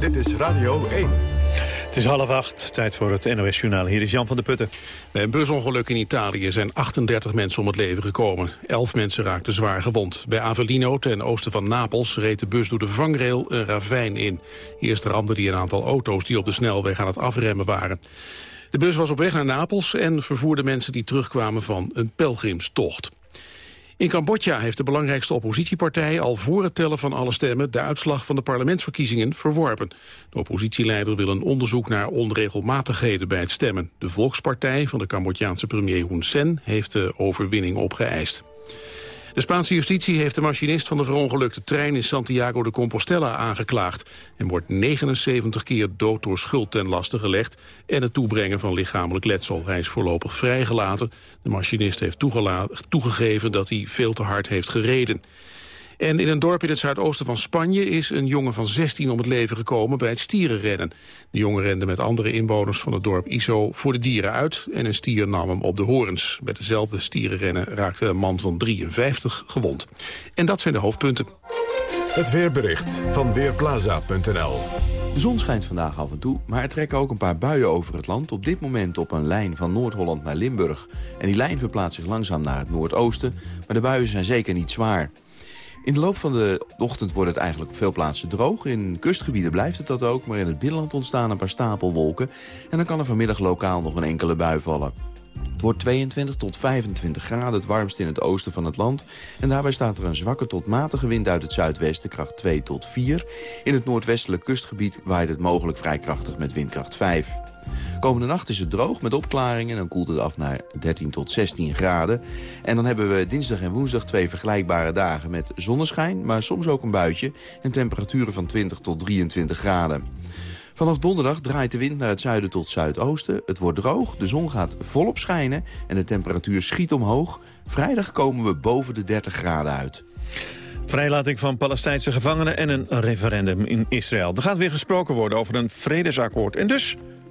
Dit is Radio 1. Het is half acht, tijd voor het NOS-journaal. Hier is Jan van der Putten. Bij een busongeluk in Italië zijn 38 mensen om het leven gekomen. Elf mensen raakten zwaar gewond. Bij Avellino, ten oosten van Napels, reed de bus door de vangrail een ravijn in. Eerst ramde die een aantal auto's die op de snelweg aan het afremmen waren. De bus was op weg naar Napels en vervoerde mensen die terugkwamen van een pelgrimstocht. In Cambodja heeft de belangrijkste oppositiepartij al voor het tellen van alle stemmen de uitslag van de parlementsverkiezingen verworpen. De oppositieleider wil een onderzoek naar onregelmatigheden bij het stemmen. De Volkspartij van de Cambodjaanse premier Hun Sen heeft de overwinning opgeëist. De Spaanse justitie heeft de machinist van de verongelukte trein in Santiago de Compostela aangeklaagd. en wordt 79 keer dood door schuld ten laste gelegd en het toebrengen van lichamelijk letsel. Hij is voorlopig vrijgelaten. De machinist heeft toegegeven dat hij veel te hard heeft gereden. En in een dorp in het zuidoosten van Spanje is een jongen van 16 om het leven gekomen bij het stierenrennen. De jongen rende met andere inwoners van het dorp Iso voor de dieren uit en een stier nam hem op de horens. Bij dezelfde stierenrennen raakte een man van 53 gewond. En dat zijn de hoofdpunten. Het weerbericht van Weerplaza.nl de zon schijnt vandaag af en toe, maar er trekken ook een paar buien over het land. Op dit moment op een lijn van Noord-Holland naar Limburg. En die lijn verplaatst zich langzaam naar het noordoosten, maar de buien zijn zeker niet zwaar. In de loop van de ochtend wordt het eigenlijk op veel plaatsen droog. In kustgebieden blijft het dat ook, maar in het binnenland ontstaan een paar stapelwolken. En dan kan er vanmiddag lokaal nog een enkele bui vallen. Het wordt 22 tot 25 graden, het warmst in het oosten van het land. En daarbij staat er een zwakke tot matige wind uit het zuidwesten, kracht 2 tot 4. In het noordwestelijk kustgebied waait het mogelijk vrij krachtig met windkracht 5. Komende nacht is het droog met opklaringen. Dan koelt het af naar 13 tot 16 graden. En dan hebben we dinsdag en woensdag twee vergelijkbare dagen met zonneschijn... maar soms ook een buitje en temperaturen van 20 tot 23 graden. Vanaf donderdag draait de wind naar het zuiden tot zuidoosten. Het wordt droog, de zon gaat volop schijnen en de temperatuur schiet omhoog. Vrijdag komen we boven de 30 graden uit. Vrijlating van Palestijnse gevangenen en een referendum in Israël. Er gaat weer gesproken worden over een vredesakkoord. En dus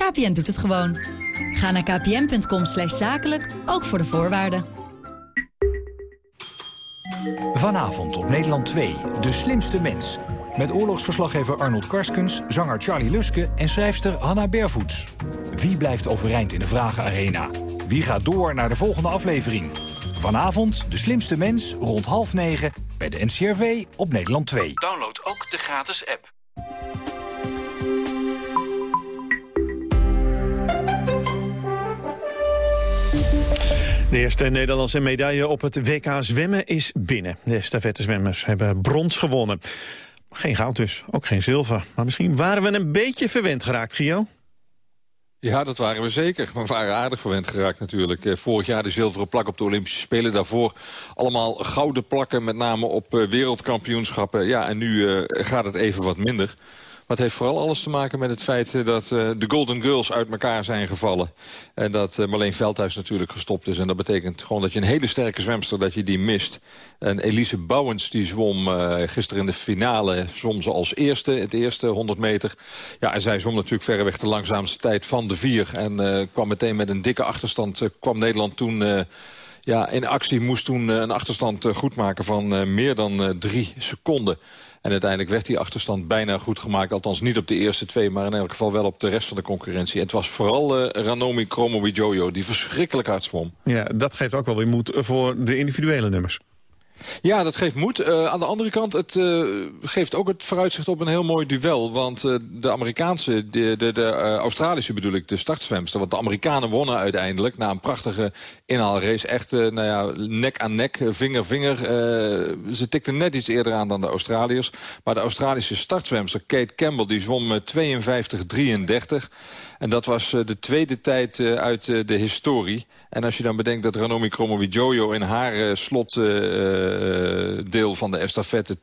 KPN doet het gewoon. Ga naar kpn.com zakelijk, ook voor de voorwaarden. Vanavond op Nederland 2, De Slimste Mens. Met oorlogsverslaggever Arnold Karskens, zanger Charlie Luske en schrijfster Hanna Bervoets. Wie blijft overeind in de Vragenarena? Wie gaat door naar de volgende aflevering? Vanavond De Slimste Mens rond half negen bij de NCRV op Nederland 2. Download ook de gratis app. De eerste Nederlandse medaille op het WK zwemmen is binnen. De stafettezwemmers hebben brons gewonnen. Geen goud dus, ook geen zilver. Maar misschien waren we een beetje verwend geraakt, Gio? Ja, dat waren we zeker. We waren aardig verwend geraakt natuurlijk. Eh, vorig jaar de zilveren plak op de Olympische Spelen. Daarvoor allemaal gouden plakken, met name op eh, wereldkampioenschappen. Ja, en nu uh, gaat het even wat minder. Maar het heeft vooral alles te maken met het feit eh, dat uh, de Golden Girls uit elkaar zijn gevallen. En dat uh, Marleen Veldhuis natuurlijk gestopt is. En dat betekent gewoon dat je een hele sterke zwemster dat je die mist. En Elise Bouwens die zwom gisteren in de finale. Zwom ze als eerste, het eerste 100 meter. Ja, en zij zwom natuurlijk verreweg de langzaamste tijd van de vier. En kwam meteen met een dikke achterstand. kwam Nederland toen ja, in actie moest toen een achterstand goedmaken van meer dan drie seconden. En uiteindelijk werd die achterstand bijna goed gemaakt. Althans niet op de eerste twee, maar in elk geval wel op de rest van de concurrentie. En het was vooral uh, Ranomi Kromowidjojo die verschrikkelijk hard zwom. Ja, dat geeft ook wel weer moed voor de individuele nummers. Ja, dat geeft moed. Uh, aan de andere kant, het uh, geeft ook het vooruitzicht op een heel mooi duel. Want uh, de Amerikaanse, de, de, de Australische bedoel ik, de startzwemster. Want de Amerikanen wonnen uiteindelijk na een prachtige inhaalrace. Echt nou ja, nek aan nek, vinger vinger. ze tikten net iets eerder aan dan de Australiërs. Maar de Australische startzwemster Kate Campbell die zwom 52-33. En dat was de tweede tijd uit de historie. En als je dan bedenkt dat Ranomi Kromowidjojo in haar slot eh, deel van de estafette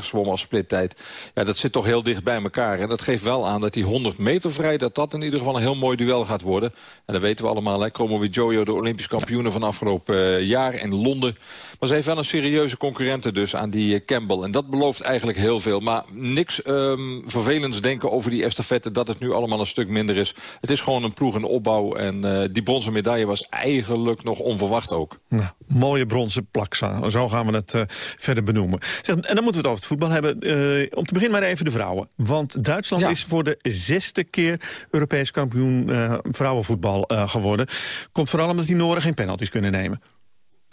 52-46 zwom als splittijd. Ja, dat zit toch heel dicht bij elkaar. En dat geeft wel aan dat die 100 meter vrij... dat dat in ieder geval een heel mooi duel gaat worden. En dat weten we allemaal. Hè. Jojo, de Olympisch kampioene van afgelopen jaar in Londen. Maar ze heeft wel een serieuze concurrente dus aan die Campbell. En dat belooft eigenlijk heel veel. Maar niks um, vervelends denken over die estafette... dat het nu allemaal een stuk minder is. Het is gewoon een ploeg in opbouw. En uh, die bronzen medaille was eigenlijk nog onverwacht ook. Nou, mooie bronzen plaksa. Zo gaan we het uh, verder benoemen. Zeg, en dan moeten we het over het voetbal hebben. Uh, om te beginnen maar even de vrouwen. Want Duitsland ja. is voor de zesde keer Europees kampioen vrouwenvoetbal geworden. Komt vooral omdat die Noren geen penalties kunnen nemen.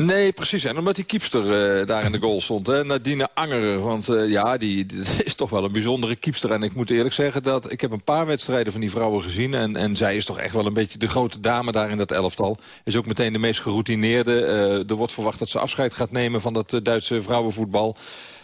Nee, precies. En omdat die kiepster uh, daar in de goal stond. Hè? Nadine Angeren. Want uh, ja, die, is toch wel een bijzondere kiepster. En ik moet eerlijk zeggen dat ik heb een paar wedstrijden van die vrouwen gezien. En, en zij is toch echt wel een beetje de grote dame daar in dat elftal. Is ook meteen de meest geroutineerde. Uh, er wordt verwacht dat ze afscheid gaat nemen van dat Duitse vrouwenvoetbal.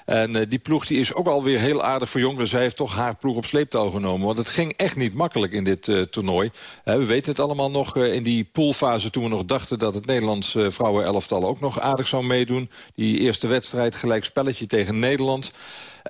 En uh, die ploeg die is ook alweer heel aardig voor jongeren. Zij heeft toch haar ploeg op sleeptouw genomen. Want het ging echt niet makkelijk in dit uh, toernooi. We weten het allemaal nog in die poolfase toen we nog dachten... dat het Nederlands vrouwenelftal ook nog aardig zou meedoen. Die eerste wedstrijd, gelijk spelletje tegen Nederland...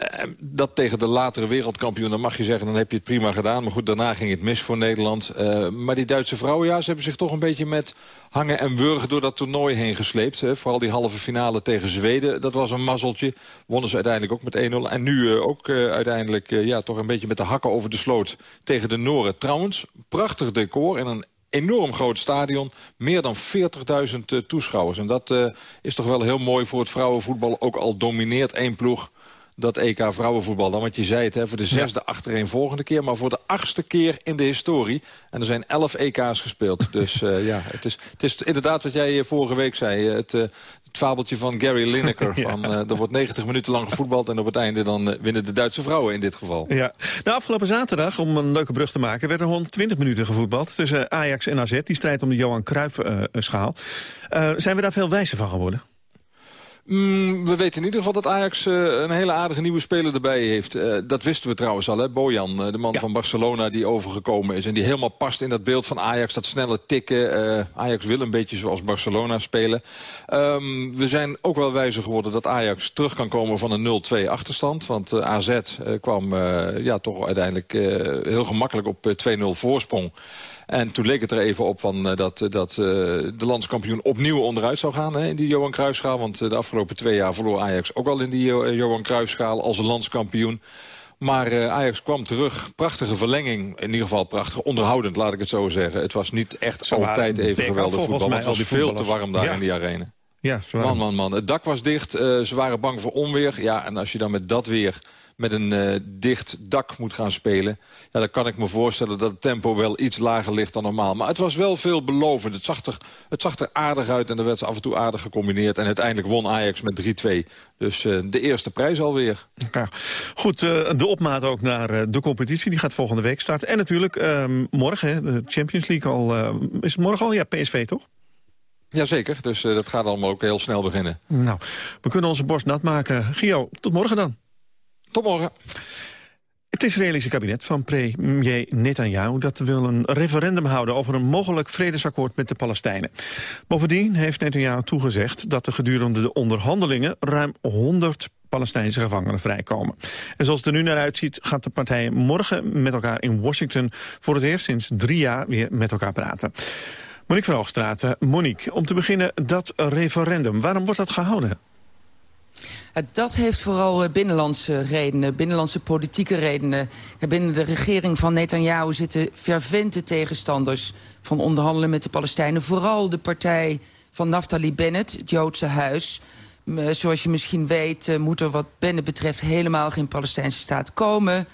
Uh, dat tegen de latere wereldkampioen, dan mag je zeggen... dan heb je het prima gedaan. Maar goed, daarna ging het mis voor Nederland. Uh, maar die Duitse vrouwen, ja, ze hebben zich toch een beetje met hangen en wurgen door dat toernooi heen gesleept. Hè. Vooral die halve finale tegen Zweden, dat was een mazzeltje. Wonnen ze uiteindelijk ook met 1-0. En nu uh, ook uiteindelijk ja, toch een beetje met de hakken over de sloot tegen de Noren. Trouwens, prachtig decor en een enorm groot stadion. Meer dan 40.000 uh, toeschouwers. En dat is toch wel heel mooi voor het vrouwenvoetbal. Ook al domineert één ploeg dat EK vrouwenvoetbal dan. Want je zei het, hè, voor de zesde ja. achtereen volgende keer... maar voor de achtste keer in de historie. En er zijn elf EK's gespeeld. Dus uh, ja, het is, het is inderdaad wat jij vorige week zei. Het, uh, het fabeltje van Gary Lineker. ja. van, uh, er wordt 90 minuten lang gevoetbald... en op het einde dan winnen de Duitse vrouwen in dit geval. Ja. Nou, afgelopen zaterdag, om een leuke brug te maken... werden 120 minuten gevoetbald tussen Ajax en AZ. Die strijd om de Johan Cruijff-schaal. zijn we daar veel wijzer van geworden? Mm, we weten in ieder geval dat Ajax uh, een hele aardige nieuwe speler erbij heeft. Uh, dat wisten we trouwens al, hè? Bojan, uh, de man ja. van Barcelona die overgekomen is. En die helemaal past in dat beeld van Ajax, dat snelle tikken. Ajax wil een beetje zoals Barcelona spelen. Um, we zijn ook wel wijzer geworden dat Ajax terug kan komen van een 0-2 achterstand. Want AZ kwam ja, toch uiteindelijk heel gemakkelijk op 2-0 voorsprong. En toen leek het er even op van, uh, dat, dat uh, de landskampioen opnieuw onderuit zou gaan hè, in die Johan Cruijffschaal. Want de afgelopen twee jaar verloor Ajax ook al in die Johan Cruijffschaal als landskampioen. Maar Ajax kwam terug. Prachtige verlenging. In ieder geval prachtig onderhoudend, laat ik het zo zeggen. Het was niet echt altijd even geweldig voetbal. Het was veel te warm daar ja. in die arena. Ja, man, man, man. Het dak was dicht. ze waren bang voor onweer. Ja, en als je dan met dat weer met een uh, dicht dak moet gaan spelen... Ja, dan kan ik me voorstellen dat het tempo wel iets lager ligt dan normaal. Maar het was wel veelbelovend. Het zag er, het zag er aardig uit en er werd af en toe aardig gecombineerd. En uiteindelijk won Ajax met 3-2. Dus uh, de eerste prijs alweer. Ja. Goed, uh, de opmaat ook naar de competitie. Die gaat volgende week starten. En natuurlijk ehm, morgen, de Champions League al... is het morgen al? Ja, PSV toch? Jazeker, dus dat gaat allemaal ook heel snel beginnen. Nou, we kunnen onze borst nat maken. Gio, tot morgen dan. Tot morgen. Het Israëlische kabinet van premier Netanyahu dat wil een referendum houden over een mogelijk vredesakkoord met de Palestijnen. Bovendien heeft Netanyahu toegezegd dat er gedurende de onderhandelingen ruim 100 Palestijnse gevangenen vrijkomen. En zoals het er nu naar uitziet gaat de partijen morgen met elkaar in Washington voor het eerst sinds drie jaar weer met elkaar praten. Monique van Hoogstraat, Monique, om te beginnen dat referendum, waarom wordt dat gehouden? Dat heeft vooral binnenlandse redenen, binnenlandse politieke redenen. Binnen de regering van Netanyahu zitten fervente tegenstanders... van onderhandelen met de Palestijnen. Vooral de partij van Naftali Bennett, het Joodse huis... Zoals je misschien weet moet er wat Bennett betreft helemaal geen Palestijnse staat komen.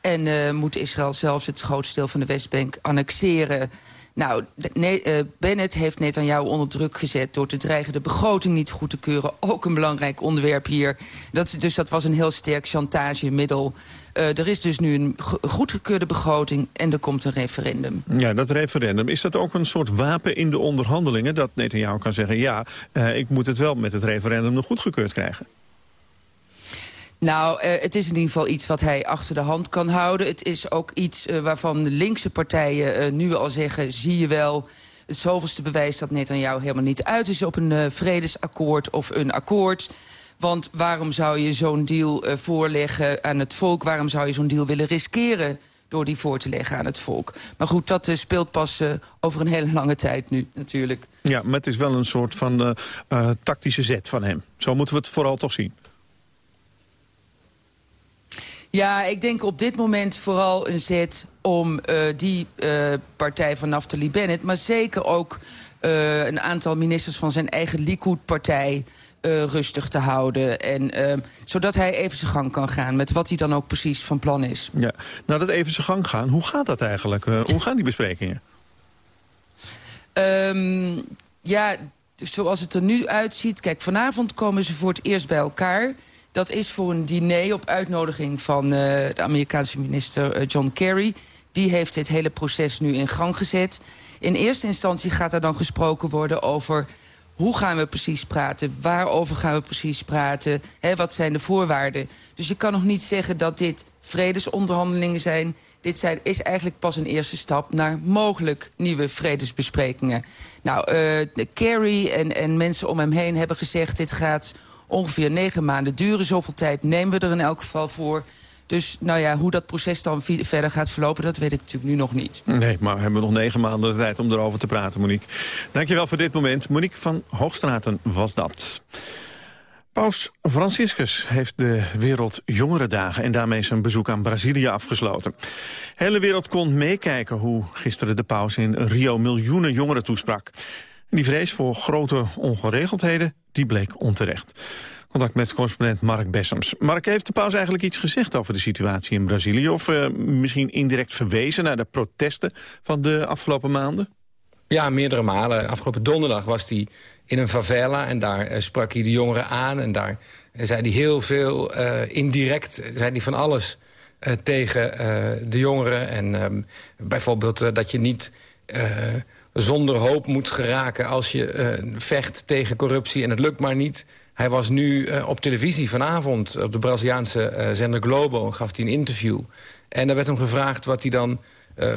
En moet Israël zelfs het grootste deel van de Westbank annexeren. Nou, ne uh, Bennett heeft Netanyahu onder druk gezet... door te dreigen de begroting niet goed te keuren. Ook een belangrijk onderwerp hier. Dat, dus dat was een heel sterk chantagemiddel. Uh, er is dus nu een goedgekeurde begroting en er komt een referendum. Ja, dat referendum. Is dat ook een soort wapen in de onderhandelingen? Dat Netanyahu kan zeggen, ja, uh, ik moet het wel met het referendum nog goedgekeurd krijgen. Nou, uh, het is in ieder geval iets wat hij achter de hand kan houden. Het is ook iets uh, waarvan de linkse partijen uh, nu al zeggen... zie je wel, het zoveelste bewijs dat Netanyahu helemaal niet uit is... op een vredesakkoord of een akkoord. Want waarom zou je zo'n deal voorleggen aan het volk? Waarom zou je zo'n deal willen riskeren door die voor te leggen aan het volk? Maar goed, dat speelt pas over een hele lange tijd nu natuurlijk. Ja, maar het is wel een soort van tactische zet van hem. Zo moeten we het vooral toch zien. Ja, ik denk op dit moment vooral een zet om uh, die uh, partij van Naftali Bennett... maar zeker ook uh, een aantal ministers van zijn eigen Likud-partij... rustig te houden. En, zodat hij even zijn gang kan gaan met wat hij dan ook precies van plan is. Ja, nou dat even zijn gang gaan, hoe gaat dat eigenlijk? hoe gaan die besprekingen? Um, ja, zoals het er nu uitziet... Kijk, vanavond komen ze voor het eerst bij elkaar... Dat is voor een diner op uitnodiging van uh, de Amerikaanse minister uh, John Kerry. Die heeft dit hele proces nu in gang gezet. In eerste instantie gaat er dan gesproken worden over... hoe gaan we precies praten, waarover gaan we precies praten... Hè, wat zijn de voorwaarden. Dus je kan nog niet zeggen dat dit vredesonderhandelingen zijn. Dit zijn, is eigenlijk pas een eerste stap naar mogelijk nieuwe vredesbesprekingen. Nou, uh, Kerry en, en mensen om hem heen hebben gezegd... dit gaat ongeveer negen maanden duren. Zoveel tijd nemen we er in elk geval voor. Dus nou ja, hoe dat proces dan verder gaat verlopen, dat weet ik natuurlijk nu nog niet. Nee, maar we hebben nog negen maanden de tijd om erover te praten, Monique. Dankjewel voor dit moment. Monique van Hoogstraten was dat. Paus Franciscus heeft de Wereldjongerendagen en daarmee zijn bezoek aan Brazilië afgesloten. De hele wereld kon meekijken hoe gisteren de paus in Rio miljoenen jongeren toesprak. En die vrees voor grote ongeregeldheden, die bleek onterecht. Contact met correspondent Mark Bessems. Mark, heeft de paus eigenlijk iets gezegd over de situatie in Brazilië? Of uh, misschien indirect verwezen naar de protesten van de afgelopen maanden? Ja, meerdere malen. Afgelopen donderdag was hij in een favela en daar uh, sprak hij de jongeren aan. En daar uh, zei hij heel veel indirect, zei hij van alles tegen de jongeren. En ehm, bijvoorbeeld dat je niet zonder hoop moet geraken als je uh, vecht tegen corruptie en het lukt maar niet. Hij was nu uh, op televisie vanavond op de Braziliaanse uh, zender Globo... gaf hij een interview. En daar werd hem gevraagd wat hij dan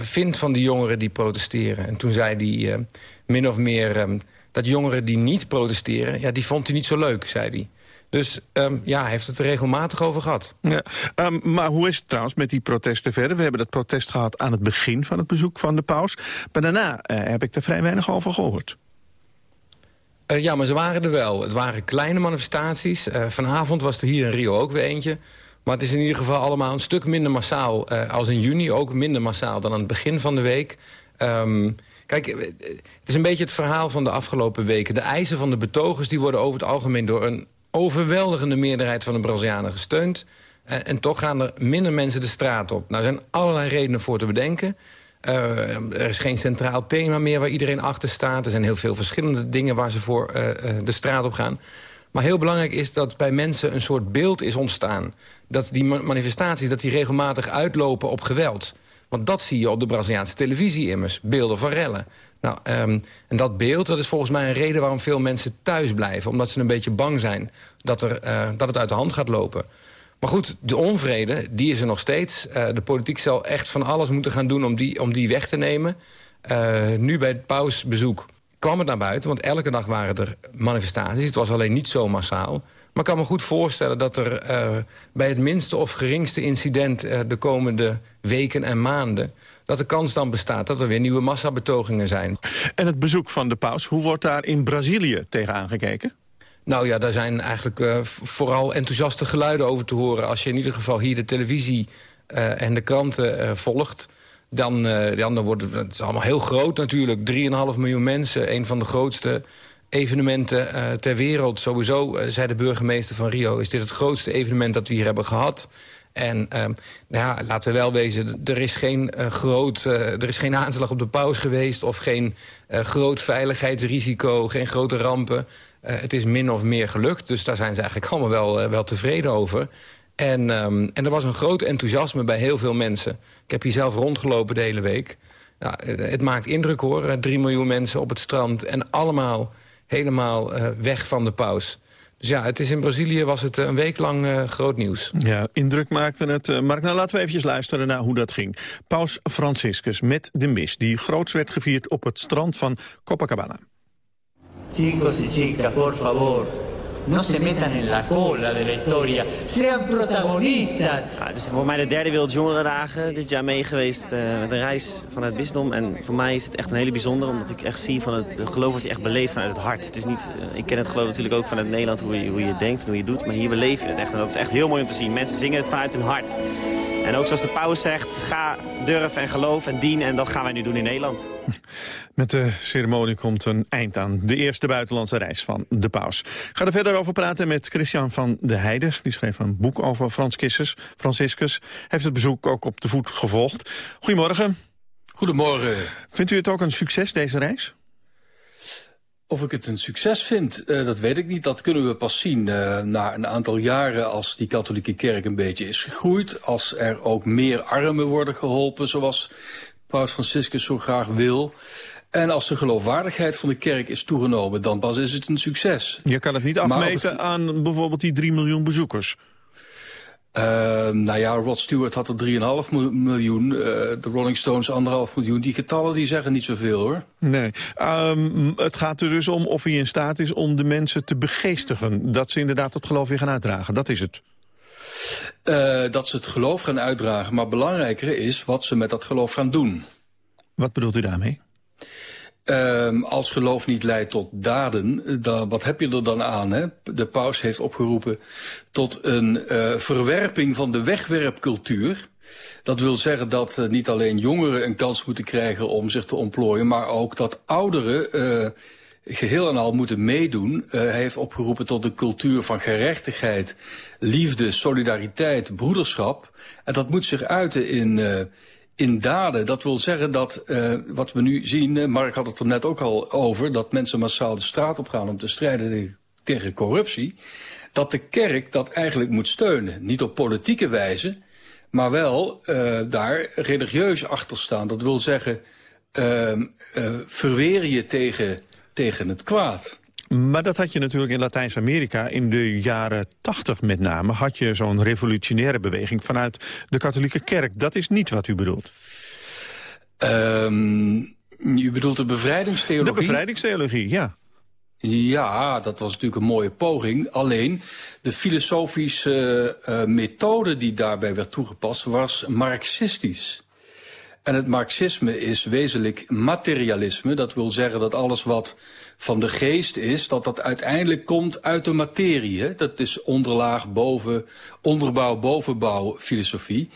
vindt van de jongeren die protesteren. En toen zei hij min of meer um, dat jongeren die niet protesteren... ja, die vond hij niet zo leuk, zei hij. Dus um, ja, hij heeft het er regelmatig over gehad. Ja, um, maar hoe is het trouwens met die protesten verder? We hebben dat protest gehad aan het begin van het bezoek van de paus. Maar daarna uh, heb ik er vrij weinig over gehoord. Uh, ja, maar ze waren er wel. Het waren kleine manifestaties. Uh, vanavond was er hier in Rio ook weer eentje. Maar het is in ieder geval allemaal een stuk minder massaal als in juni. Ook minder massaal dan aan het begin van de week. Um, Kijk, het is een beetje het verhaal van de afgelopen weken. De eisen van de betogers die worden over het algemeen door een overweldigende meerderheid van de Brazilianen gesteund. En, eh, en toch gaan er minder mensen de straat op. Nou, er zijn allerlei redenen voor te bedenken. Uh, er is geen centraal thema meer waar iedereen achter staat. Er zijn heel veel verschillende dingen waar ze voor uh, de straat op gaan. Maar heel belangrijk is dat bij mensen een soort beeld is ontstaan. Dat die manifestaties dat die regelmatig uitlopen op geweld. Want dat zie je op de Braziliaanse televisie immers. Beelden van rellen. Nou, um, en dat beeld dat is volgens mij een reden waarom veel mensen thuis blijven. Omdat ze een beetje bang zijn dat, er, uh, dat het uit de hand gaat lopen. Maar goed, de onvrede, die is er nog steeds. Uh, de politiek zal echt van alles moeten gaan doen om die, om die weg te nemen. Uh, nu bij het pausbezoek kwam het naar buiten. Want elke dag waren er manifestaties. Het was alleen niet zo massaal. Maar ik kan me goed voorstellen dat er bij het minste of geringste incident... De komende weken en maanden dat de kans dan bestaat dat er weer nieuwe massabetogingen zijn. En het bezoek van de paus, hoe wordt daar in Brazilië tegen aangekeken? Nou ja, daar zijn eigenlijk uh, vooral enthousiaste geluiden over te horen. Als je in ieder geval hier de televisie uh, en de kranten uh, volgt... Dan, dan wordt het, het is allemaal heel groot natuurlijk. 3,5 miljoen mensen, een van de grootste evenementen ter wereld. Sowieso, zei de burgemeester van Rio... is dit het grootste evenement dat we hier hebben gehad. En um, nou ja, laten we wel wezen, er is geen, uh, groot, uh, er is geen aanslag op de paus geweest... of geen uh, groot veiligheidsrisico, geen grote rampen. het is min of meer gelukt, dus daar zijn ze eigenlijk allemaal wel, wel tevreden over. En, um, en er was een groot enthousiasme bij heel veel mensen. Ik heb hier zelf rondgelopen de hele week. Nou, het maakt indruk hoor, drie miljoen mensen op het strand... en allemaal helemaal weg van de paus. Dus ja, het is in Brazilië was het een week lang uh, groot nieuws. Ja, indruk maakte het. Uh, Mark, nou laten we eventjes luisteren naar hoe dat ging. Paus Franciscus met de mis, die groots werd gevierd op het strand van Copacabana. Chicos y chicas, por favor, no se metan en la cola de la historia. Sean protagonistas. Ja, het is voor mij de derde Wereldjongerendagen dit jaar mee geweest uh, met een reis vanuit het bisdom. En voor mij is het echt een hele bijzondere, omdat ik echt zie van het, geloof wordt je echt beleefd vanuit het hart. Het is niet, uh, ik ken het geloof natuurlijk ook vanuit Nederland, hoe je, hoe je denkt en hoe je doet. Maar hier beleef je het echt en dat is echt heel mooi om te zien. Mensen zingen het vanuit hun hart. En ook zoals de paus zegt, ga, durf en geloof en dien. En dat gaan wij nu doen in Nederland. Met de ceremonie komt een eind aan de eerste buitenlandse reis van de paus. Ik ga er verder over praten met Christian van de Heijden. Die schreef een boek over Franciscus. Franciscus heeft het bezoek ook op de voet gevolgd. Goedemorgen. Goedemorgen. Vindt u het ook een succes, deze reis? Of ik het een succes vind, uh, dat weet ik niet. Dat kunnen we pas zien uh, na een aantal jaren als die katholieke kerk een beetje is gegroeid. Als er ook meer armen worden geholpen, zoals Paus Franciscus zo graag wil. En als de geloofwaardigheid van de kerk is toegenomen, dan pas is het een succes. Je kan het niet afmeten het... aan bijvoorbeeld die 3 miljoen bezoekers. Uh, nou ja, Rod Stewart had er 3,5 miljoen. Uh, de Rolling Stones 1,5 miljoen. Die getallen die zeggen niet zoveel hoor. Nee. Um, het gaat er dus om of hij in staat is om de mensen te begeestigen. Dat ze inderdaad het geloof weer gaan uitdragen. Dat is het. Uh, dat ze het geloof gaan uitdragen. Maar belangrijker is wat ze met dat geloof gaan doen. Wat bedoelt u daarmee? Um, als geloof niet leidt tot daden, dan, wat heb je er dan aan? Hè? De paus heeft opgeroepen tot een uh, verwerping van de wegwerpcultuur. Dat wil zeggen dat uh, niet alleen jongeren een kans moeten krijgen om zich te ontplooien... maar ook dat ouderen geheel en al moeten meedoen. hij heeft opgeroepen tot een cultuur van gerechtigheid, liefde, solidariteit, broederschap. En dat moet zich uiten in in daden. Dat wil zeggen dat uh, wat we nu zien, uh, Mark had het er net ook al over... dat mensen massaal de straat op gaan om te strijden tegen, corruptie... dat de kerk dat eigenlijk moet steunen. Niet op politieke wijze, maar wel uh, daar religieus achter staan. Dat wil zeggen, verweer je tegen, tegen het kwaad. Maar dat had je natuurlijk in Latijns-Amerika in de jaren tachtig met name... had je zo'n revolutionaire beweging vanuit de katholieke kerk. Dat is niet wat u bedoelt. Um, u bedoelt de bevrijdingstheologie? De bevrijdingstheologie, ja. Ja, dat was natuurlijk een mooie poging. Alleen, de filosofische uh, methode die daarbij werd toegepast was marxistisch. En het marxisme is wezenlijk materialisme. Dat wil zeggen dat alles wat van de geest is dat dat uiteindelijk komt uit de materie. Hè? Dat is onderlaag, boven, onderbouw, bovenbouw filosofie.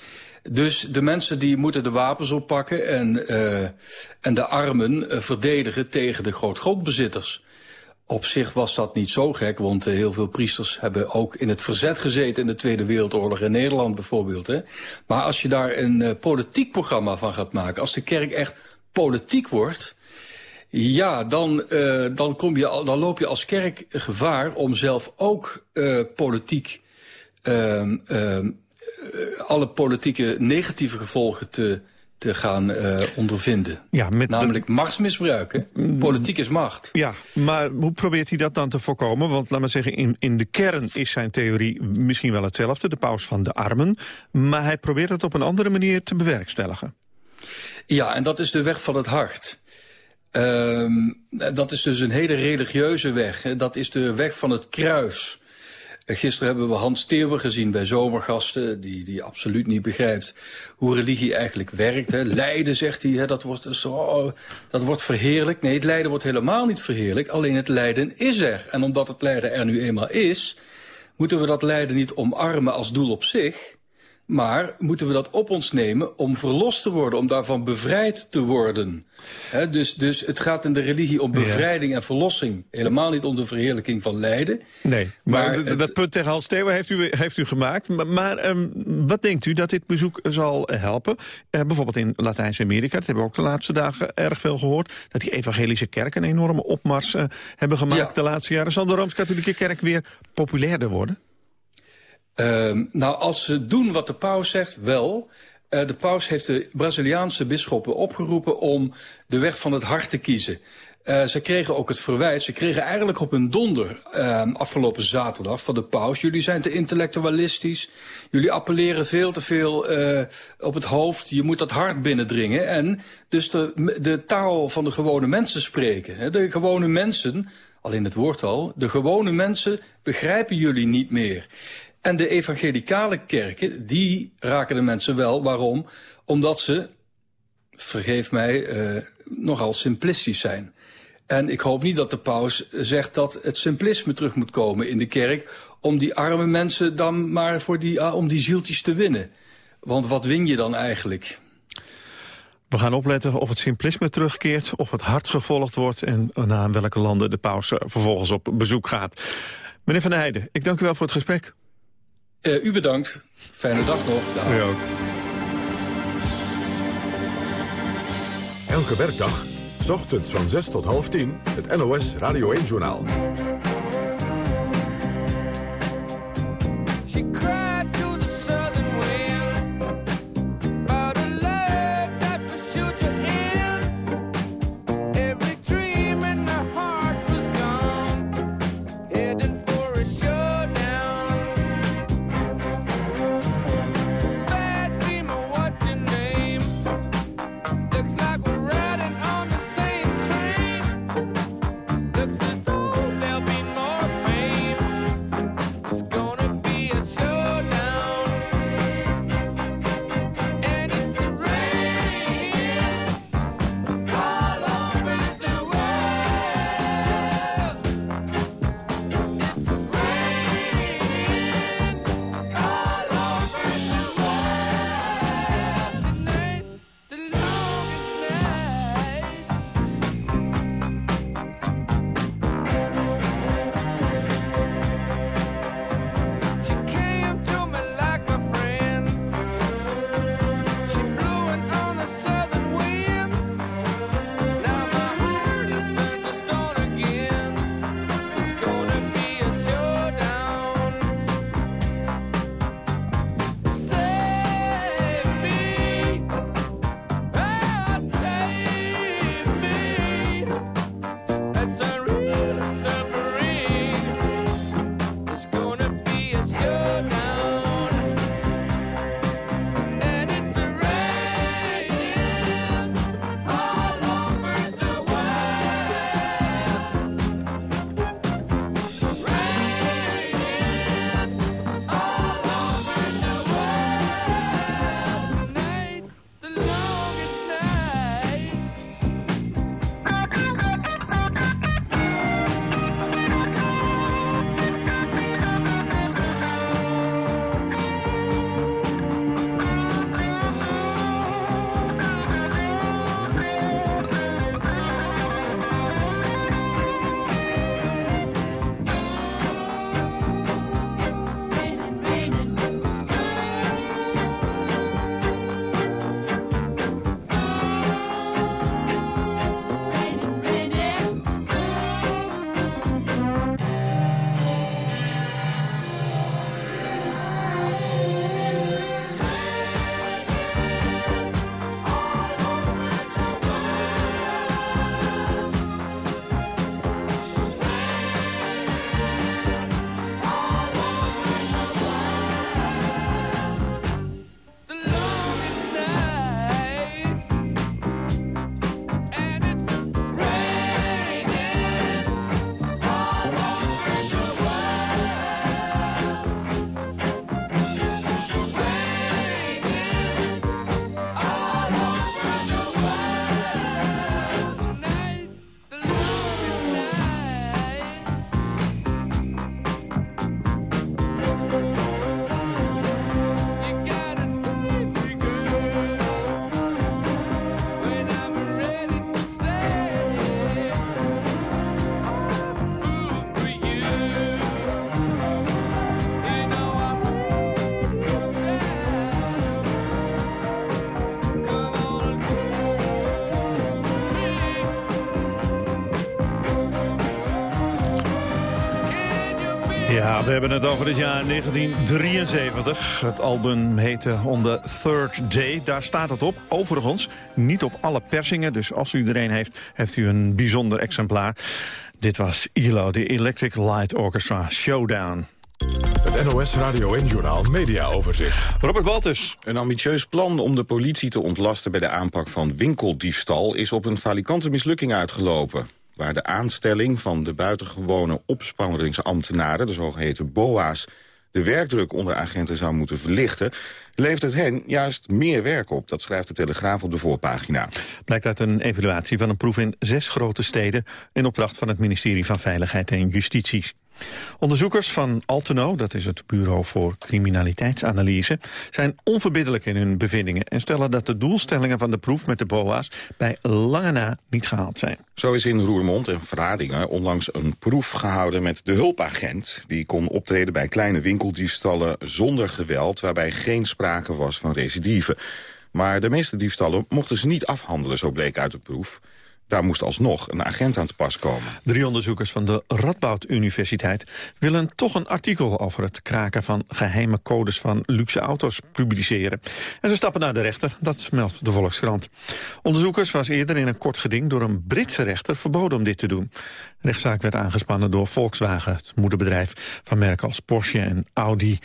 Dus de mensen die moeten de wapens oppakken en, uh, en de armen uh, verdedigen tegen de grootgrondbezitters. Op zich was dat niet zo gek, want uh, heel veel priesters hebben ook in het verzet gezeten in de Tweede Wereldoorlog in Nederland bijvoorbeeld. Hè. Maar als je daar een politiek programma van gaat maken, als de kerk echt politiek wordt, ja, dan, uh, dan, kom je, dan loop je als kerk gevaar om zelf ook uh, politiek, uh, alle politieke negatieve gevolgen te, te gaan ondervinden. Ja, met Namelijk de... machtsmisbruik. Hè? Politiek is macht. Ja, maar hoe probeert hij dat dan te voorkomen? Want laat maar zeggen, in, in de kern is zijn theorie misschien wel hetzelfde. De paus van de armen. Maar hij probeert het op een andere manier te bewerkstelligen. Ja, en dat is de weg van het hart. Um, dat is dus een hele religieuze weg. Dat is de weg van het kruis. Gisteren hebben we Hans Theeuwen gezien bij Zomergasten... die, die absoluut niet begrijpt hoe religie eigenlijk werkt. Hè. Lijden, zegt hij, hè, dat, wordt zo, dat wordt verheerlijk. Nee, het lijden wordt helemaal niet verheerlijk. Alleen het lijden is er. En omdat het lijden er nu eenmaal is... moeten we dat lijden niet omarmen als doel op zich... Maar moeten we dat op ons nemen om verlost te worden, om daarvan bevrijd te worden? dus, dus het gaat in de religie om bevrijding en verlossing. Helemaal niet om de verheerlijking van lijden. Nee, maar, dat punt tegen Hans heeft u, heeft u gemaakt. Maar, maar ehm, wat denkt u dat dit bezoek zal helpen? Uh, bijvoorbeeld in Latijns-Amerika, dat hebben we ook de laatste dagen erg veel gehoord... dat die evangelische kerken een enorme opmars uh, hebben gemaakt de laatste jaren. Zal de Rooms-Katholieke Kerk weer populairder worden? Uh, nou, als ze doen wat de paus zegt, wel. Uh, de paus heeft de Braziliaanse bisschoppen opgeroepen om de weg van het hart te kiezen. Uh, ze kregen ook het verwijt, ze kregen eigenlijk op hun donder uh, afgelopen zaterdag van de paus. Jullie zijn te intellectualistisch, jullie appelleren veel te veel uh, op het hoofd. Je moet dat hart binnendringen en dus de, de taal van de gewone mensen spreken. De gewone mensen, al in het woord al, de gewone mensen begrijpen jullie niet meer. En de evangelicale kerken, die raken de mensen wel. Waarom? Omdat ze, vergeef mij, uh, nogal simplistisch zijn. En ik hoop niet dat de paus zegt dat het simplisme terug moet komen in de kerk... om die arme mensen dan maar voor die, uh, om die zieltjes te winnen. Want wat win je dan eigenlijk? We gaan opletten of het simplisme terugkeert, of het hart gevolgd wordt... en naar welke landen de paus vervolgens op bezoek gaat. Meneer Van der Heijden, ik dank u wel voor het gesprek. Uh, u bedankt. Fijne dag nog. Dag. U ook. Elke werkdag, s ochtends van 6 tot half 10, het NOS Radio 1-journaal. We hebben het over het jaar 1973. Het album heette On the Third Day. Daar staat het op. Overigens, niet op alle persingen. Dus als u er een heeft, heeft u een bijzonder exemplaar. Dit was ILO, de Electric Light Orchestra Showdown. Het NOS Radio en Journal Media Overzicht. Robert Baltus. Een ambitieus plan om de politie te ontlasten bij de aanpak van winkeldiefstal... is op een falikante mislukking uitgelopen waar de aanstelling van de buitengewone opspanneringsambtenaren... de zogeheten BOA's, de werkdruk onder agenten zou moeten verlichten... levert het hen juist meer werk op. Dat schrijft de Telegraaf op de voorpagina. Blijkt uit een evaluatie van een proef in zes grote steden... in opdracht van het ministerie van Veiligheid en Justitie. Onderzoekers van Alteno, dat is het Bureau voor Criminaliteitsanalyse... zijn onverbiddelijk in hun bevindingen... en stellen dat de doelstellingen van de proef met de BOA's... bij lange na niet gehaald zijn. Zo is in Roermond en Vradingen onlangs een proef gehouden met de hulpagent. Die kon optreden bij kleine winkeldiefstallen zonder geweld... waarbij geen sprake was van recidive. Maar de meeste diefstallen mochten ze niet afhandelen, zo bleek uit de proef... Daar moest alsnog een agent aan te pas komen. Drie onderzoekers van de Radboud Universiteit willen toch een artikel over het kraken van geheime codes van luxe auto's publiceren. En ze stappen naar de rechter, dat meldt de Volkskrant. Onderzoekers was eerder in een kort geding door een Britse rechter verboden om dit te doen. De rechtszaak werd aangespannen door Volkswagen, het moederbedrijf van merken als Porsche en Audi.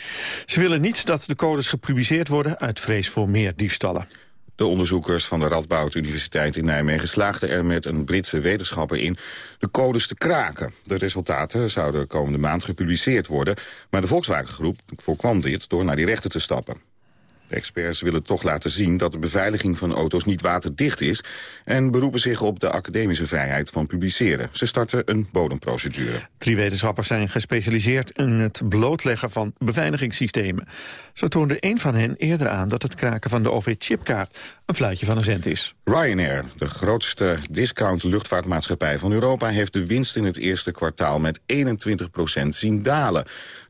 Ze willen niet dat de codes gepubliceerd worden uit vrees voor meer diefstallen. De onderzoekers van de Radboud Universiteit in Nijmegen slaagden er met een Britse wetenschapper in de codes te kraken. De resultaten zouden komende maand gepubliceerd worden, maar de Volkswagen Groep voorkwam dit door naar die rechter te stappen. De experts willen toch laten zien dat de beveiliging van auto's niet waterdicht is... en beroepen zich op de academische vrijheid van publiceren. Ze starten een bodemprocedure. Drie wetenschappers zijn gespecialiseerd in het blootleggen van beveiligingssystemen. Zo toonde een van hen eerder aan dat het kraken van de OV-chipkaart een fluitje van een cent is. Ryanair, de grootste discount luchtvaartmaatschappij van Europa... heeft de winst in het eerste kwartaal met 21% zien dalen.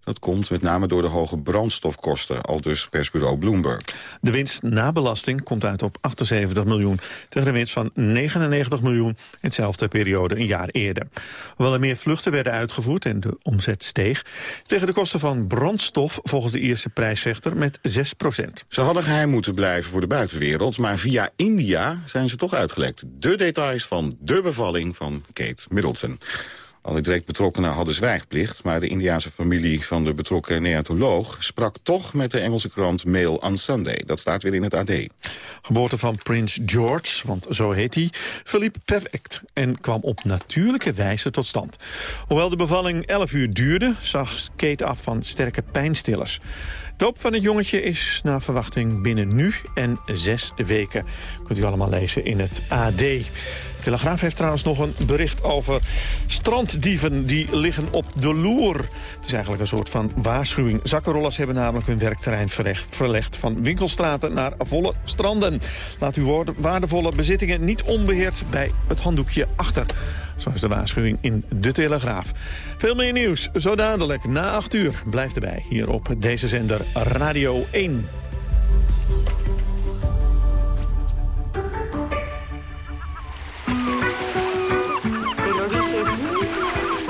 Dat komt met name door de hoge brandstofkosten, al dus persbureau Bloomberg. De winst na belasting komt uit op 78 miljoen... tegen de winst van 99 miljoen in hetzelfde periode een jaar eerder. Hoewel er meer vluchten werden uitgevoerd en de omzet steeg... tegen de kosten van brandstof volgens de Ierse prijsvechter met 6 procent. Ze hadden geheim moeten blijven voor de buitenwereld... maar via India zijn ze toch uitgelekt. De details van de bevalling van Kate Middleton. Alle direct betrokkenen hadden zwijgplicht... maar de Indiaanse familie van de betrokken neonatoloog... sprak toch met de Engelse krant Mail on Sunday. Dat staat weer in het AD. Geboorte van prins George, want zo heet hij, verliep perfect... en kwam op natuurlijke wijze tot stand. Hoewel de bevalling 11 uur duurde, zag Kate af van sterke pijnstillers. Doop van het jongetje is naar verwachting binnen nu en zes weken. Kunt u allemaal lezen in het AD. Telegraaf heeft trouwens nog een bericht over stranddieven die liggen op de loer. Het is eigenlijk een soort van waarschuwing. Zakkenrollers hebben namelijk hun werkterrein verlegd, verlegd van winkelstraten naar volle stranden. Laat uw waardevolle bezittingen niet onbeheerd bij het handdoekje achter. Zo is de waarschuwing in De Telegraaf. Veel meer nieuws, zo dadelijk, na 8 uur. Blijf erbij, hier op deze zender Radio 1.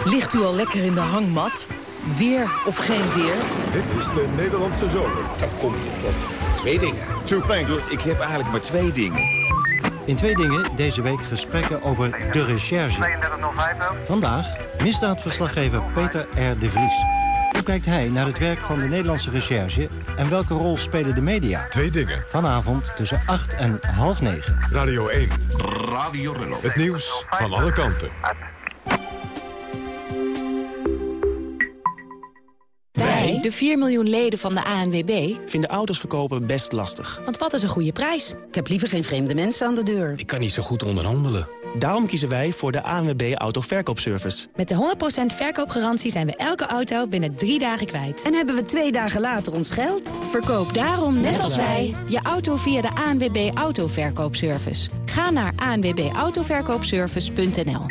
Ligt u al lekker in de hangmat? Weer of geen weer? Dit is de Nederlandse zomer. Dan kom je tot twee dingen. Two things. Ik heb eigenlijk maar twee dingen. In twee dingen deze week gesprekken over de recherche. Vandaag misdaadverslaggever Peter R. de Vries. Hoe kijkt hij naar het werk van de Nederlandse recherche... en welke rol spelen de media? Twee dingen. Vanavond tussen 8 en half 9. Radio 1. Radio Rello. Het nieuws van alle kanten. Wij, de 4 miljoen leden van de ANWB, Vinden auto's verkopen best lastig. want wat is een goede prijs? Ik heb liever geen vreemde mensen aan de deur. Ik kan niet zo goed onderhandelen. Daarom kiezen wij voor de ANWB Autoverkoopservice. Met de 100% verkoopgarantie zijn we elke auto binnen drie dagen kwijt. En hebben we twee dagen later ons geld? Verkoop daarom, net als wij, je auto via de ANWB Autoverkoopservice. Ga naar anwbautoverkoopservice.nl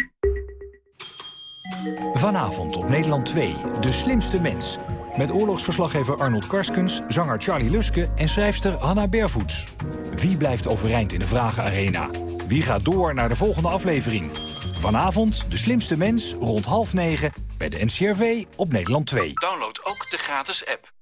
Vanavond op Nederland 2, De Slimste Mens. Met oorlogsverslaggever Arnold Karskens, zanger Charlie Luske en schrijfster Hanna Bervoets. Wie blijft overeind in de Vragenarena? Wie gaat door naar de volgende aflevering? Vanavond De Slimste Mens rond half negen bij de NCRV op Nederland 2. Download ook de gratis app.